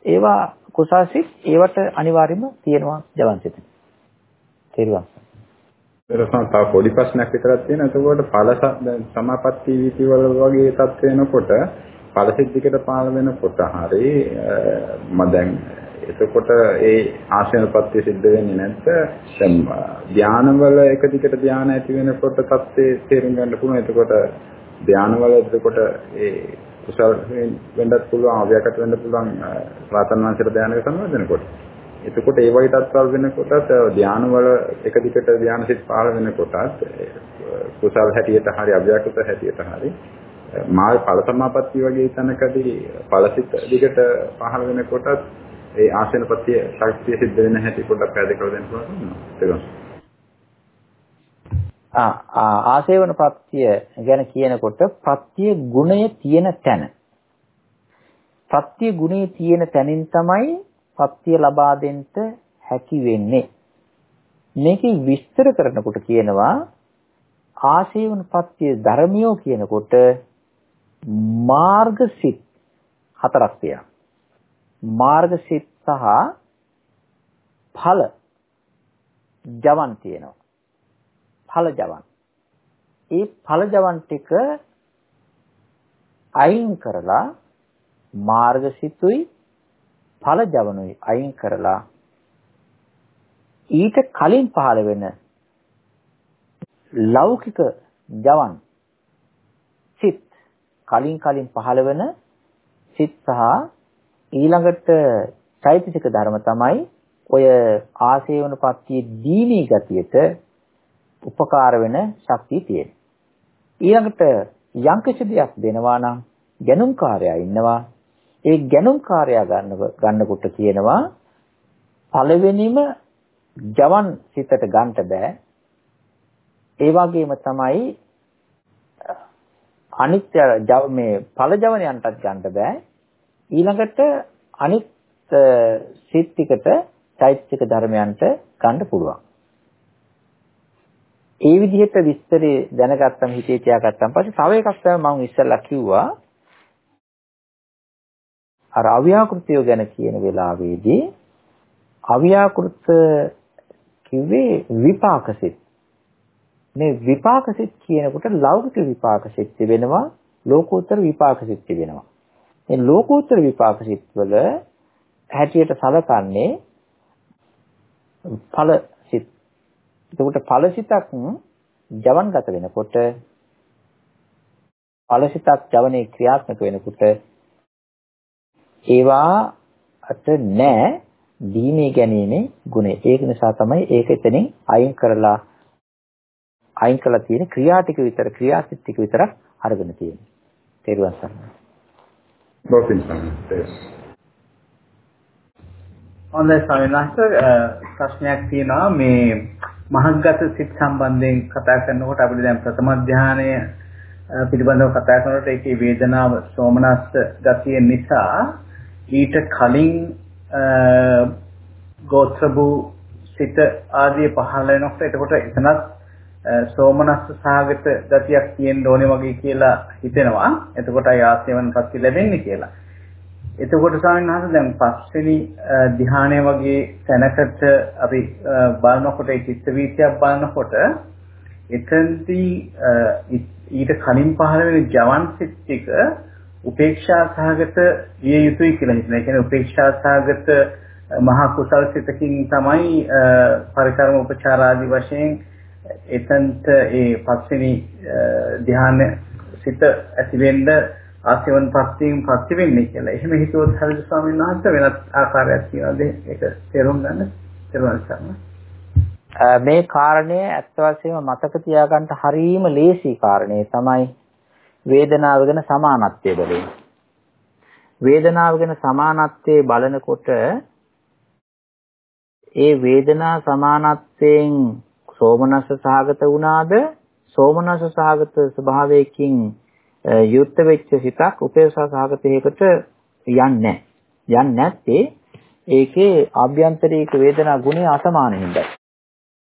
ඒවා කුසාසිත ඒවට අනිවාර්යයෙන්ම තියෙනවා ජවන්සිත. තේරුණා.
එතකොට තව පොඩි ප්‍රශ්නයක් විතරක් තියෙනවා. එතකොට ඵල සමාපatti වීති වල වගේ තත්ත්ව වෙනකොට ඵල සිද්ධිකට පාල වෙනකොට හරි මම දැන් එතකොට ඒ ආශ්‍රයපත්‍ය සිද්ධ වෙන්නේ නැත්ද? දැන් ධානවල එක දිගට ධාන ඇති වෙනකොට තත්ත්වේ තේරුම් ගන්න පුළුවන්. එතකොට ධානවල එතකොට ඒ කුසල වෙන්නත් පුළුවන්, අව්‍යකට වෙන්න පුළුවන් රාතන් වංශයට ධානයක සම්බන්ධ එතකොට ඒ වගේ තත්ත්වල් වෙනකොටත් ධාන වල එක දිගට ධාන සිත් පහළ වෙනකොටත් කුසල් හැටියට හරි අභ්‍යාකෘත හැටියට හරි මාල් ඵල සමාපatti වගේ තැනකදී ඵලසිත දිගට පහළ වෙනකොටත් ඒ ආසනපත්‍ය ශක්තිය සිද්ධ වෙන හැටි පොඩ්ඩක් පැහැදිලි කරලා දෙන්න පුළුවන්ද?
ආ ආසේවන ප්‍රත්‍ය ගැන කියනකොට ප්‍රත්‍ය ගුණය තියෙන තැන ප්‍රත්‍ය ගුණය තියෙන තැනින් තමයි සත්‍ය ලබා දෙන්න හැකි වෙන්නේ. මේකේ විස්තර කරනකොට කියනවා ආශේවන පත්‍ය ධර්මියෝ කියනකොට මාර්ගසිත හතරක් තියෙනවා. මාර්ගසිත සහ ඵල ජවන් තියෙනවා. ඵල ජවන්. ඒ ඵල ජවන් ටික අයින් කරලා මාර්ගසිතුයි ඵල ජවනුයි අයින් කරලා ඊට කලින් පහළ වෙන ලෞකික ජවන් සිත් කලින් කලින් පහළ වෙන සිත් සහ ඊළඟට චෛතසික ධර්ම තමයි ඔය ආසේවන පත්තියේ දීනී ගතියට උපකාර වෙන ශක්තිය තියෙනවා. ඊළඟට යම්කිසි දෙයක් දෙනවා නම් ගැනුම්කාරයා ඉන්නවා. ඒ ගැනුම්කාරයා ගන්න ගන්නකොට කියනවා පළවෙනිම ජවන් සිතට ගන්න බෑ. ඒ වගේම තමයි අනිත්‍ය ජව මේ ඵල ජවනයන්ටත් ගන්න බෑ. ඊළඟට අනිත් සිත් ටිකට චෛතසික ධර්මයන්ට ගන්න පුළුවන්. ඒ විදිහට විස්තරේ දැනගත්තම හිතේ තියාගත්තම පස්සේ තව එකක් තමයි මම ඉස්සෙල්ලා කිව්වා. අර අව්‍යාකෘතිය ගැන කියන වෙලාවේදී අව්‍යාකෘත කිව්වේ විපාකසිත මේ විපාකසිත කියනකොට ලෞකික විපාකසිත තිබෙනවා ලෝකෝත්තර විපාකසිත තිබෙනවා මේ ලෝකෝත්තර විපාකසිත වල හැටියට සලකන්නේ ඵල සිත්. එතකොට ඵල සිතක් ජවන්ගත වෙනකොට ඵල සිතක් ජවනේ ක්‍රියාත්මක වෙනකොට ඒවාට නෑ දීමේ ගැනීමේ ගුණය. ඒක නිසා තමයි ඒක එතනින් අයින් කරලා අයින් කළා තියෙන ක්‍රියා ටික විතර ක්‍රියාසිත ටික විතරක් අරගෙන තියෙන්නේ. තේරුවන් සරණයි.
බොකින් සරණයි.
හොඳයි ස්වාමීන් වහන්සේ ප්‍රශ්නයක් තියෙනවා මේ මහග්ගත සිත් සම්බන්ධයෙන් කතා කරනකොට අපිට දැන් ප්‍රථම ධානය පිළිබඳව කතා කරනකොට ඒකේ වේදනාව සෝමනස්ස ගතිය නිසා ඊට කලින් ගෝත්‍රබු සිත ආදී පහළ වෙනකොට එතකොට එතනත් සෝමනස්ස සාගත ගතියක් තියෙන්න ඕනේ වගේ කියලා හිතෙනවා. එතකොටයි ආසේවන ප්‍රති ලැබෙන්නේ කියලා. එතකොට ස්වාමීන් වහන්සේ දැන් පස්වෙනි ධ්‍යානය වගේ තැනකට අපි බලනකොට ඒ චිත්ත වීතියක් බලනකොට එතෙන්දී ඊට කලින් පහළ වෙන ජවන් සිත් ටික උපේක්ෂා සහගත විය යුතුයි කියලා හිතනවා. ඒ කියන්නේ උපේක්ෂා සහගත මහා කුසල් සිතකින් තමයි පරිකර්ම උපචාර ආදි වශයෙන් එතනට ඒ පස්වෙනි ධ්‍යාන සිත ඇති වෙන්න ආසේවන පස්තියෙන් පස්ති වෙන්නේ කියලා. එහෙම හිතුවොත් හරිද ස්වාමීන් වහන්සේ වෙනත් ආකාරයක් තියනවාද ඒක තේරුම් ගන්න? තේරුම් ගන්න.
මේ කාරණය ඇත්ත වශයෙන්ම මතක තියාගන්න හරීම ලේසි කාරණේ තමයි වේදනාව ගැන සමානත්වය බලන්නේ. වේදනාව ගැන සමානත්වයේ බලනකොට ඒ වේදනා සමානත්වයෙන් සෝමනස්ස සහගත වුණාද සෝමනස්ස සහගත ස්වභාවයකින් යුක්ත වෙච්ච සිතක් උපේක්ෂා සහගතයකට යන්නේ යන්නේ නැත්තේ ඒකේ ආභ්‍යන්තරික වේදනා ගුණය අසමාන හින්දා.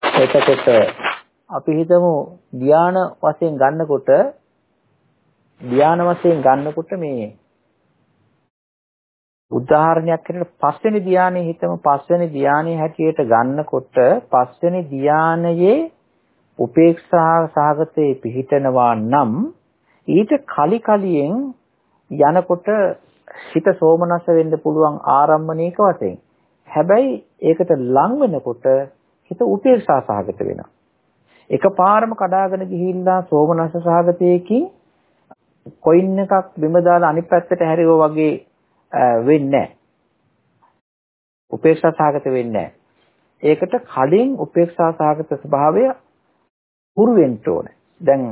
එතකොට අපි හිතමු ධාන වශයෙන් ගන්නකොට ධාන වශයෙන් ගන්නකොට මේ උදාහරණයක් හැටියට පස්වෙනි ධානයේ හිතමු පස්වෙනි ධානයේ හැටියට ගන්නකොට පස්වෙනි ධානයේ උපේක්ෂා සහගතේ පිහිටනවා නම් ඊට කලි කලියෙන් යනකොට හිත සෝමනස්ස වෙන්න පුළුවන් ආරම්භණීක වශයෙන්. හැබැයි ඒකට ලං වෙනකොට හිත උපේක්ෂා සහගත වෙනවා. එකපාරම කඩාගෙන ගිහිල්ලා සෝමනස්ස සහගතයකින් කොයින් එකක් බිම දාලා අනිත් පැත්තට හැරියෝ වගේ වෙන්නේ නැහැ. උපේක්ෂා සහගත වෙන්නේ නැහැ. ඒකට කලින් උපේක්ෂා සහගත ස්වභාවය හුරු වෙන්න ඕනේ. දැන්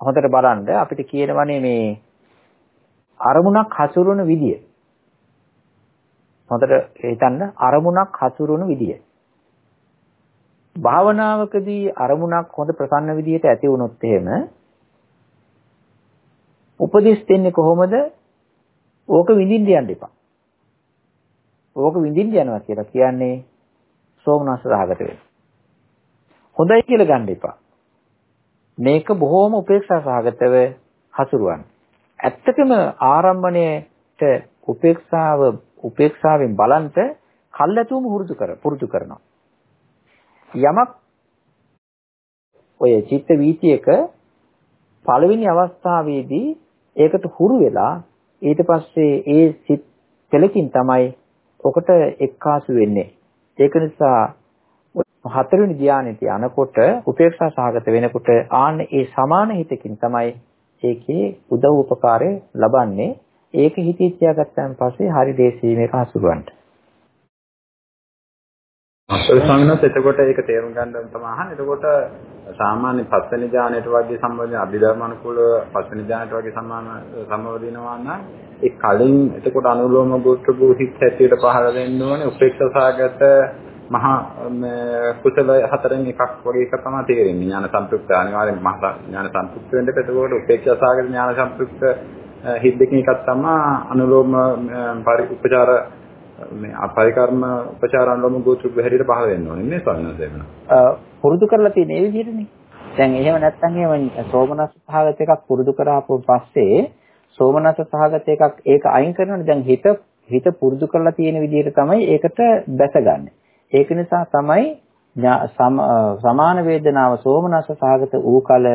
හොඳට බලන්න අපිට කියනවනේ මේ අරමුණක් හසුරුවන විදිය. හොඳට හිතන්න අරමුණක් හසුරුවන විදිය. භාවනාවකදී අරමුණක් හොඳ ප්‍රසන්න විදියට ඇති වුණොත් එහෙම උපදෙස් දෙන්නේ කොහොමද? ඕක විඳින්න යන්න එපා. ඕක විඳින්න යනවා කියලා කියන්නේ සෝමනස්ස රහගත වෙන. හොඳයි කියලා ගන්න එපා. මේක බොහොම උපේක්ෂා සහගතව හසුරුවන්නේ. ඇත්තටම ආරම්භණයට උපේක්ෂාව උපේක්ෂාවෙන් බලන්ට කල්ැතුම හුරුදු කර පුරුදු කරනවා. යමක් ඔය චිත්ත වීතියක පළවෙනි අවස්ථාවේදී ඒකට හුරු වෙලා ඊට පස්සේ ඒ සිත් පෙළකින් තමයි ඔකට එක්කාසු වෙන්නේ. ඒක නිසා හතරවෙනි ධානයට යනකොට උපේක්ෂා සහගත වෙනකොට ආන්න ඒ සමාන හිතකින් තමයි ඒකේ උදව් උපකාරය ලබන්නේ. ඒක හිතේ තියාගත්තන් පස්සේ හරි දේශීමේක හසුරුවන්ට.
අසල ස්වාමීන් එතකොට ඒක තේරුම් ගන්න තමයි අහන්නේ. එතකොට සාමාන්‍ය පස්වෙනි ඥානයට වගේ සම්බන්ධ අභිධර්මානුකූල පස්වෙනි ඥානයට වගේ සමාන සම්බන්ධිනවා නම් ඒ කලින් එතකොට අනුලෝම ගෝත්‍ර භූහිත හැටියට පහළ වෙන්න ඕනේ උපේක්ෂාසගත මහා කුසල හතරෙන් එකක් වගේ එක තමයි තේරෙන්නේ. ඥාන සම්ප්‍රයුක්ත අනිවාර්යෙන් මහා ඥාන සම්ප්‍රයුක්ත වෙන්න එතකොට උපේක්ෂාසගත ඥාන සම්ප්‍රයුක්ත හිත් දෙකෙන් එකක් තමයි අනුලෝම පරිඋපචාර මේ අපරිකර්ම උපචාරණලම ගෝත්‍රික හැටියට පහළ වෙන්න ඕනේ නේ ස්වාමීන් වහන්සේ.
පුරුදු කරලා තියෙන ඒ විදිහටනේ. දැන් එහෙම නැත්නම් එහෙම සෝමනස් සහගත එකක් පුරුදු කරාපු පස්සේ සෝමනස් සහගත එකක් ඒක අයින් කරනවනේ දැන් හිත හිත පුරුදු කරලා තියෙන විදිහට තමයි ඒකට බැසගන්නේ. ඒක නිසා තමයි සමාන වේදනාව සෝමනස් සහගත වූ කල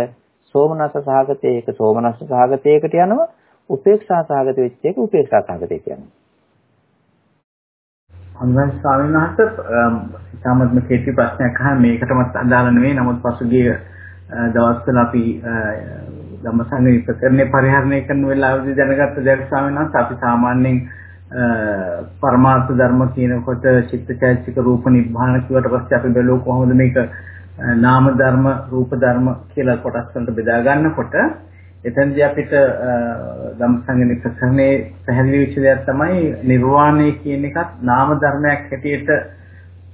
සෝමනස් සහගතයක සෝමනස් සහගතයකට යනවා උපේක්ෂා සහගත වෙච්ච එක උපේක්ෂා සහගතයට යනවා.
අනුරාධ ස්වාමීන් වහන්සේ ඉතාමත්ම කෙටි ප්‍රශ්නයක් අහන මේකටමත් අදාළ නෙවෙයි. නමුත් පසුගිය දවස්වල අපි ධම්මසංග ප්‍රකරණේ පරිහරණය කරන වෙලාවේදී දැනගත්ත දෙයක් ස්වාමීන් වහන්සේ අපි සාමාන්‍යයෙන් පරමාර්ථ ධර්ම කියනකොට චිත්තචෛතසික රූප නිබ්බාන කියවට පස්සේ අපි බැලුව කොහොමද මේක නාම ධර්ම රූප ධර්ම කියලා කොටස් වලට බෙදා ගන්නකොට එතෙන්දී අපිට ධම්සංග නිපසන්නේ පැහැදිලි වෙච්ච දෙයක් තමයි නිර්වාණය කියන එකත් නාම ධර්මයක් හැටියට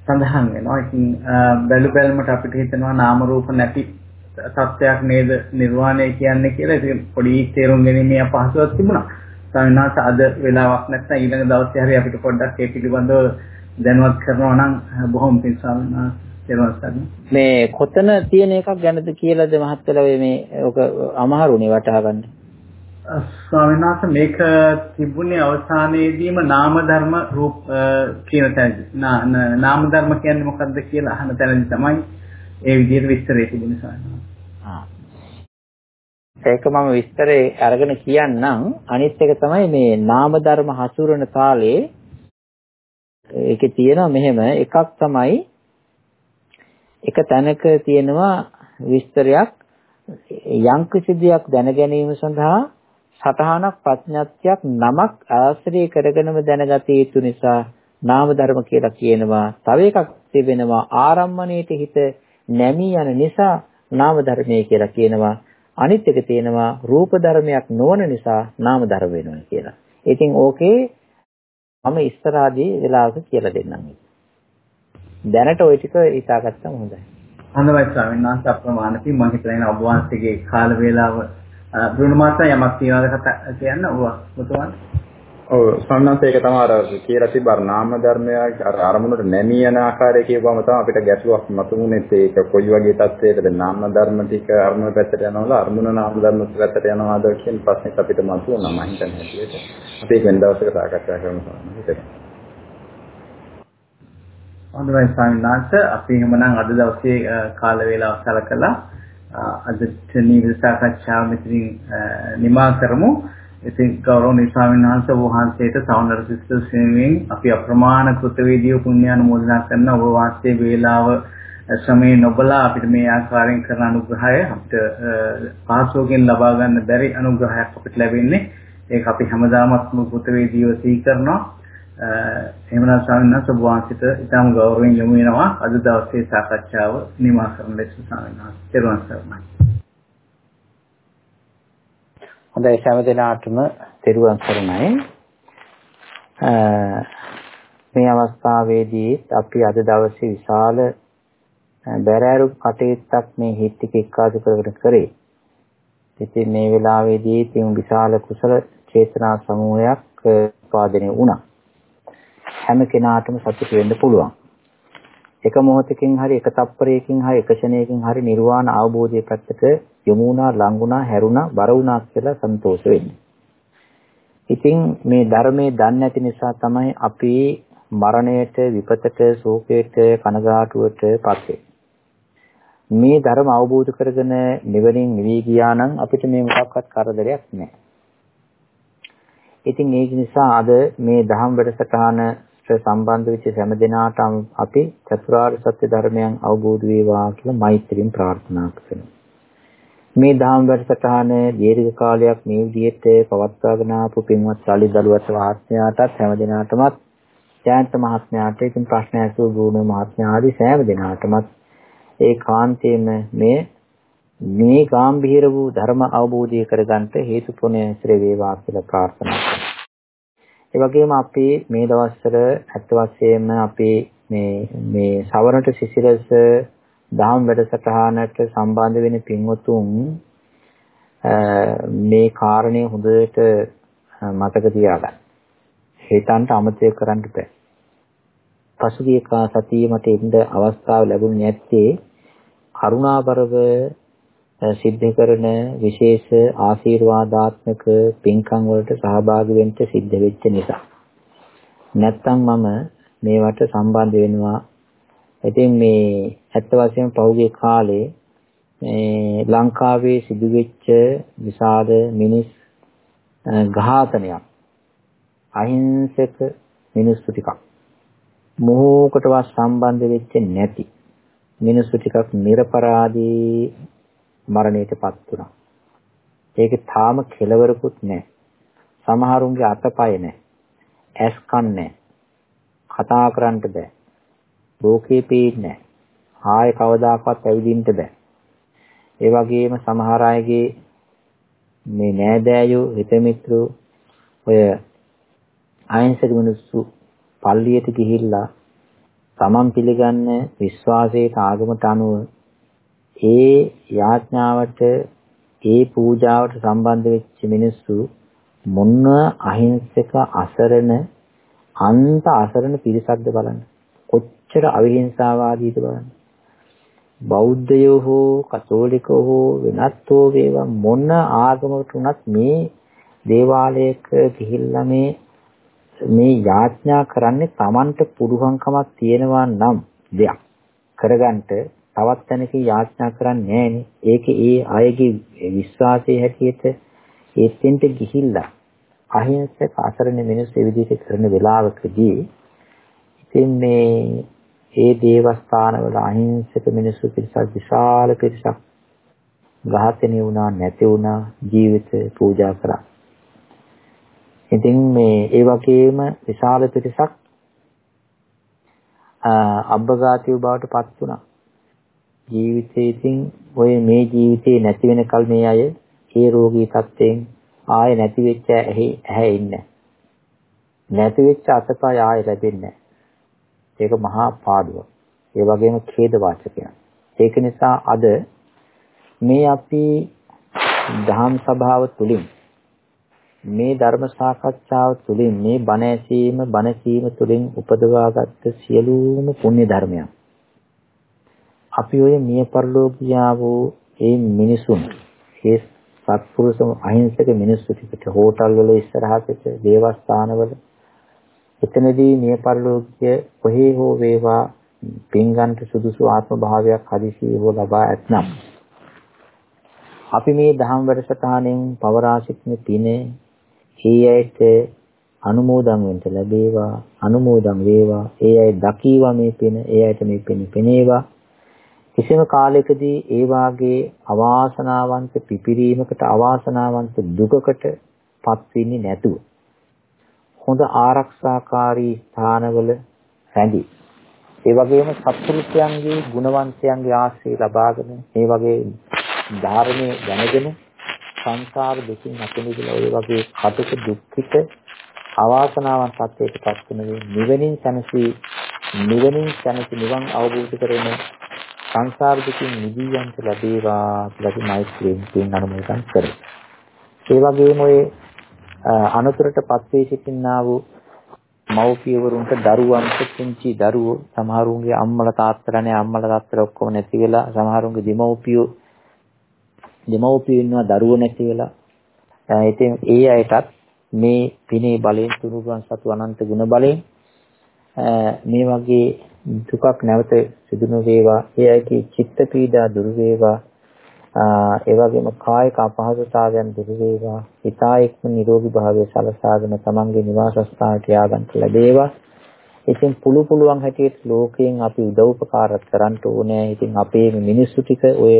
සඳහන් වෙනවා. ඉතින් බැලු බැලමට අපිට හිතෙනවා නාම රූප නැති සත්‍යයක් නේද නිර්වාණය කියන්නේ කියලා. ඉතින් පොඩි තේරුම් ගැනීමේ අපහසුතාවක් තිබුණා. ස්වාමීනාත් අද වෙලාවක් නැත්නම් ඊළඟ දවසේ හරි අපිට පොඩ්ඩක් ඒ පිළිබඳව දැනුවත් කරනවා නම් බොහොම පිං ස්වාමීනාත්
මේ කොතන තියෙන එකක් ගැනද කියලාද මහත්තයලා මේ ඔක අමාරුනේ වටහා ගන්න.
ස්වාමීන් වහන්සේ මේක තිබුණේ අවසානයේදීම නාම ධර්ම රූප කියන තැනදී. නාම ධර්ම කියන්නේ මොකක්ද කියලා අහන තැනදී තමයි ඒ විදිහට විස්තරය තිබුණේ ස්වාමීන්
ඒක මම විස්තරේ අරගෙන කියන්නම් අනිත් එක තමයි මේ නාම ධර්ම හසුරන තාලේ ඒකේ තියෙනවා මෙහෙම එකක් තමයි එක තැනක තියෙනවා විස්තරයක් යම් දෙයක් දැන ගැනීම සඳහා සතහනක් ප්‍රඥාත්යක් නමක් ආශ්‍රය කරගෙනම දැනගත යුතු නිසා නාම ධර්ම කියලා කියනවා. තව එකක් තිබෙනවා ආරම්මණයට හිත නැමී යන නිසා නාම ධර්මයේ කියලා කියනවා. අනිත් එක තියෙනවා රූප ධර්මයක් නොවන නිසා නාම ධර්ම වෙනවා කියලා. ඉතින් ඕකේ මම ඉස්සරහදී වෙලාවක කියලා දෙන්නම්. දැනට ওই ටික හිතාගත්තම හොඳයි.
හොඳයි ස්වාමීන් වහන්සේ අප්‍රමාණති මම හිතන්නේ ඔබ වහන්සේගේ කාල වේලාව බ්‍රුණ මාත්‍රා යමක් තියනවාද කතා කියන්න ඔව් මුතුමන්.
ඔව් ස්වාමීන් ඒක තමයි අර කියලා තිබ්බ නාම ධර්මයක් අර අරමුණට නැමී යන ආකාරය කියපුවම තමයි අපිට ගැටලුවක් මතුවුනේ ඒක කොයි වගේ තත්ත්වයකද නාම ධර්ම ටික අරමුණ පැත්තට යනවද අරමුණ නාම ධර්ම පැත්තට යනවද කියන ප්‍රශ්නෙත් අපිට මතුවුණා මම හිතන්නේ හැටියට. අපි ඒක වෙන දවසක සාකච්ඡා කරමු ස්වාමීන්
හොඳයි ස්වාමීන් වහන්සේ අපි එහෙමනම් අද දවසේ කාල වේලාව සලකලා අදට නිවිද සාකච්ඡාව මෙතනින් නිමා කරමු. ඉතින් ගෞරවනීය ස්වාමීන් වහන්සේ වහන්සේට සවුන්දර සිස්ටර් ශ්‍රේණියෙන් අපි අප්‍රමාණ කෘතවේදීව පුණ්‍යානුමෝදනා කරන ඔබ වහන්සේ වේලාව ශ්‍රමයේ නොබලා අපිට මේ ආකාරයෙන් කරන අනුග්‍රහය අපිට පාසෝගෙන් ලබා ගන්න බැරි අනුග්‍රහයක් අපිට ලැබෙන්නේ. ඒක අපි හැමදාමත් කෘතවේදීව සිහි කරනවා. එහෙමනම් ස්වාමීන් වහන්සේ ඔබ වහන්සේට ඉතාම ගෞරවයෙන් යොමු වෙනවා අද දවසේ සාකච්ඡාව නිමා කරන ලෙස ස්වාමීන් වහන්සේ තෙරුවන් සරණයි.
හොඳයි හැම දිනාටම තෙරුවන් සරණයි. මේ අවස්ථාවේදී අපි අද දවසේ විශාල බැරෑරු කටයුත්තක් මේ හිත් ටික එක්කාසු කරගෙන කරේ. ඉතින් මේ වෙලාවේදී තියුණු විශාල කුසල චේතනා සමූහයක් උපාදනය වුණා. හැම කෙනාටම සතුට වෙන්න පුළුවන්. එක මොහොතකින් හරි එක තප්පරයකින් හරි එක ක්ෂණයකින් හරි නිර්වාණ අවබෝධයේ පැත්තට යොමු වුණා, ලං වුණා, හැරුණා, බර වුණා කියලා සන්තෝෂ වෙන්නේ. ඉතින් මේ ධර්මයේ දන්නේ නැති නිසා තමයි අපි මරණයට, විපතට, ශෝකයට, කනගාටුවට පත් මේ ධර්ම අවබෝධ කරගෙන නිවනින් නිවි ගියා නම් අපිට මේ මොකක්වත් කරදරයක් නැහැ. ඉතින් ඒ නිසා අද මේ දහම් වැඩසටහන සම්බන්ධ වෙච්ච හැම දිනාටම අපි චතුරාර්ය සත්‍ය ධර්මයන් අවබෝධ වේවා කියලා මෛත්‍රියෙන් ප්‍රාර්ථනා කරනවා. මේ දහම් වැඩසටහන දීර්ඝ කාලයක් මේ විදිහට පවත්වාගෙන ආපු පින්වත් සාලි දලුවත් වාස්ඥයාටත් හැම දිනාටමත් ජයන්ත මහත්මයාට ඉතින් ප්‍රශ්න ඇසූ ගුණ මහත්මයා ආදී සෑම දිනාටමත් ඒ කාන්තේම මේ මේ ගාම්භීර වූ ධර්ම අවබෝධය කරගන්නට හේතු පුණ්‍ය ශ්‍රේ වේවා කියලා ප්‍රාර්ථනා කරනවා. ඒ වගේම අපි මේ දවස්වල අත් වශයෙන්ම අපි මේ මේ සවරට සිසිලස දහම් වැඩසටහනට සම්බන්ධ වෙන පින්වතුන් මේ කාරණේ හොඳට මතක තියාගන්න. හිතන්ට අමතක කරන්න බෑ. පසුගිය සතියේ මට ඉන්න අවස්ථාව ලැබුණේ නැත්තේ කරුණාබරව සිද්ධ කරන විශේෂ ආශිර්වාදාත්මක පින්කම් වලට සහභාගී වෙන්න සිද්ධ වෙච්ච නිසා. නැත්තම් මම මේවට සම්බන්ධ වෙනවා. ඉතින් මේ ඇත්ත වශයෙන්ම පහුගිය කාලේ මේ ලංකාවේ සිදුවෙච්ච විසාද මිනිස් ඝාතනයක් අහිංසක මිනිස්සු ටිකක් මොහොකටවත් සම්බන්ධ වෙච්ච නැති මිනිස්සු ටිකක් නිර්පරාදී මරණයටපත් වුණා. ඒකේ තාම කෙලවරකුත් නැහැ. සමහරුන්ගේ අතපය නැහැ. ඇස් කන් නැහැ. කතා කරන්න බෑ. ලෝකේ පේන්නේ නැහැ. ආයේ කවදාකවත් ඇවිදින්න බෑ. ඒ වගේම සමහර අයගේ මේ නෑදෑයෝ හිතමිත්‍රෝ ඔය අහිංසක මිනිස්සු පල්ලියට ගිහිල්ලා තමන් පිළිගන්න විශ්වාසයට ආගමට අනුව ඒ යාඥාවට ඒ පූජාවට සම්බන්ධ වෙච්ච මිනිස්සු මොන අහිංසක අසරණ අන්ත අසරණ පිරිසක්ද බලන්න. කොච්චර අවිහිංසාවාදීද බලන්න. බෞද්ධයෝ හෝ කතෝලිකයෝ හෝ වෙනත් හෝ වේවා මොන ආගමකට උනත් මේ දේවාලයක ගිහිල්ලා මේ මේ යාඥා කරන්නේ Tamanට පුරුහංකමක් තියෙනවා නම් දෙයක් කරගන්නට තවත් තැනක යාඥා කරන්නේ නැහනේ. ඒක ඒ අයගේ විශ්වාසයේ හැටියට ඒත්ෙන්ට ගිහිල්ලා අහිංසක අසරණ මිනිස්සු ඒ විදිහට කරන වෙලාවකදී ඉතින් මේ ඒ දේවස්ථානවල අහිංසක මිනිස්සු පිරිසක් විශාල පිරිසක් ඝාතනය වුණා නැති වුණා ජීවිත පූජා කරා. ඉතින් මේ ඒ වගේම විශාල පිරිසක් අබ්බගාතිය බවට පත් වුණා. ජීවිතේකින් ඔය මේ ජීවිතේ නැති වෙනකල් මේ අය ඒ රෝගී තත්ත්වයෙන් ආයෙ නැති වෙච්ච ඇහි ඇහැ ඉන්නේ. නැති වෙච්ච අතපය ආයෙ ලැබෙන්නේ ඒක මහා පාඩුවක්. ඒ වගේම ඛේද වාචකයක්. ඒක නිසා අද මේ අපි දහම් සභාව තුලින් මේ ධර්ම සාකච්ඡාව තුළින් මේ බණ ඇසීම බණ කීම තුළින් උපදවාගත් සියලුම පුණ්‍ය ධර්මයන් අපි ඔය මිය පරලෝකියා වූ ඒ මිනිසුන් ඒ සත්පුරුෂ අහිංසක මිනිස්සු ටිකට හෝටල් වල ඉස්සරහට දේවස්ථානවල එතනදී මිය පරලෝකීය කොහේ හෝ වේවා පින්ගන්ට සුදුසු ආත්ම භාවයක් හදිසියෙ හෝ ලබා ඇතනම්. අපි මේ දහම් වැඩසටහනෙන් පවරා සිටින පිනේ ඒ ඇයිට අනුමෝදන් වෙන්න ලැබේවා අනුමෝදන් වේවා. ඒ අය දකීවා මේ පින ඒ අයට මේ පින පෙනේවා. කිසිම කාලයකදී ඒ වාගේ අවාසනාවන්ත පිපිරීමකට අවාසනාවන්ත දුකකට පත් වෙන්නේ නැතුව හොඳ ආරක්ෂාකාරී ස්ථානවල රැඳී. ඒ වගේම සත්පුරුෂයන්ගේ ගුණවන්තයන්ගේ ආශ්‍රය ලබාගෙන මේ වගේ ධාර්මයේ දැනගෙන සංසාර දුකින් අතමිදලා ඔය වගේ කටුක දුක්ඛිත අවාසනාවන්ත තත්ත්වයකට පත් වෙන නිවෙනින් සැනසී නිවෙනින් සැනසී නිවන් අවබෝධ කරගෙන සංසාර දුකින් මිදී යන්න ලැබේවා කියලා අපි මෛත්‍රියෙන් කියන අනුමෝදන් කරමු. ඒ වගේම ඔය අනතුරටපත් වී සිටිනා වූ මව්පියවරුන්ට දරුවන්ට පුංචි දරුවෝ සමහරුන්ගේ අම්මලා තාත්තලා නැහැ අම්මලා තාත්තලා ඔක්කොම නැති වෙලා සමහරුන්ගේ දෙමව්පියෝ දෙමව්පියෝ ඉන්නවා දරුවෝ නැති වෙලා ඉතින් ඒ අයටත් මේ පිනේ බලයෙන් තුනුරුවන් සතු අනන්ත ගුණ බලයෙන් මේ වගේ දුකක් නැවත සිදු නොවේවා ඒ අයගේ චිත්ත පීඩා දුරු වේවා. ඒ වගේම කායික අපහසුතාවයන් දුරු වේවා. හිතායක්ම නිරෝගී භාවය සලසාගෙන තමන්ගේ නිවාස ස්ථානට යාගන්න ලැබේවා. ඉතින් පුළු පුළුවන් හැටියට ලෝකයෙන් අපි උදව්පකාර කරන්න ඕනේ. ඉතින් අපේ මිනිස්සු ටික ඔය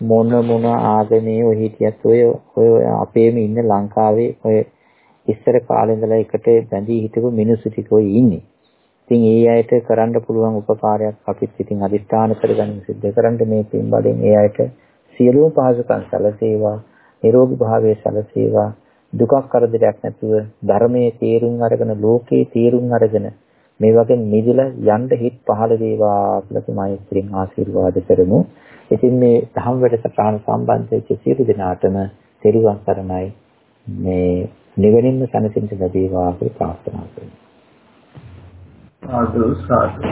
මොන මොන ආගමේ ඔය හිටියත් ඔය ඔය අපේම ඉන්න ලංකාවේ ඔය ඉස්සර කාලේ ඉඳලා එකට බැඳී හිටපු මිනිස්සු ටික ඔය ඉන්නේ. ඉතින් ඒ අයට කරන්න පුළුවන් උපකාරයක් අපිත් ඉතින් අදිස්ථාන කරගන්න සිද්ධ කරන්න මේ පින් බලෙන් ඒ අයට සියලුම පහසුකම් සැලසේවා, නිරෝගී භාවයේ සැලසේවා, දුකක් කරදරයක් නැතුව ධර්මයේ තේරුම් අරගෙන ලෝකේ තේරුම් අරගෙන මේ වගේ නිදිලා යන්න හිත් පහළ වේවා කියලා මෛත්‍රියෙන් ආශිර්වාද කරමු. ඉතින් මේ ධම් වැඩසටහන සම්බන්ධ වෙච්ච සියලු දෙනාටම තෙරුවන් සරණයි. මේ නිවෙනින්ම සැනසෙන්න ලැබේවා කියලා ප්‍රාර්ථනා කරමු.
සාදු සාදු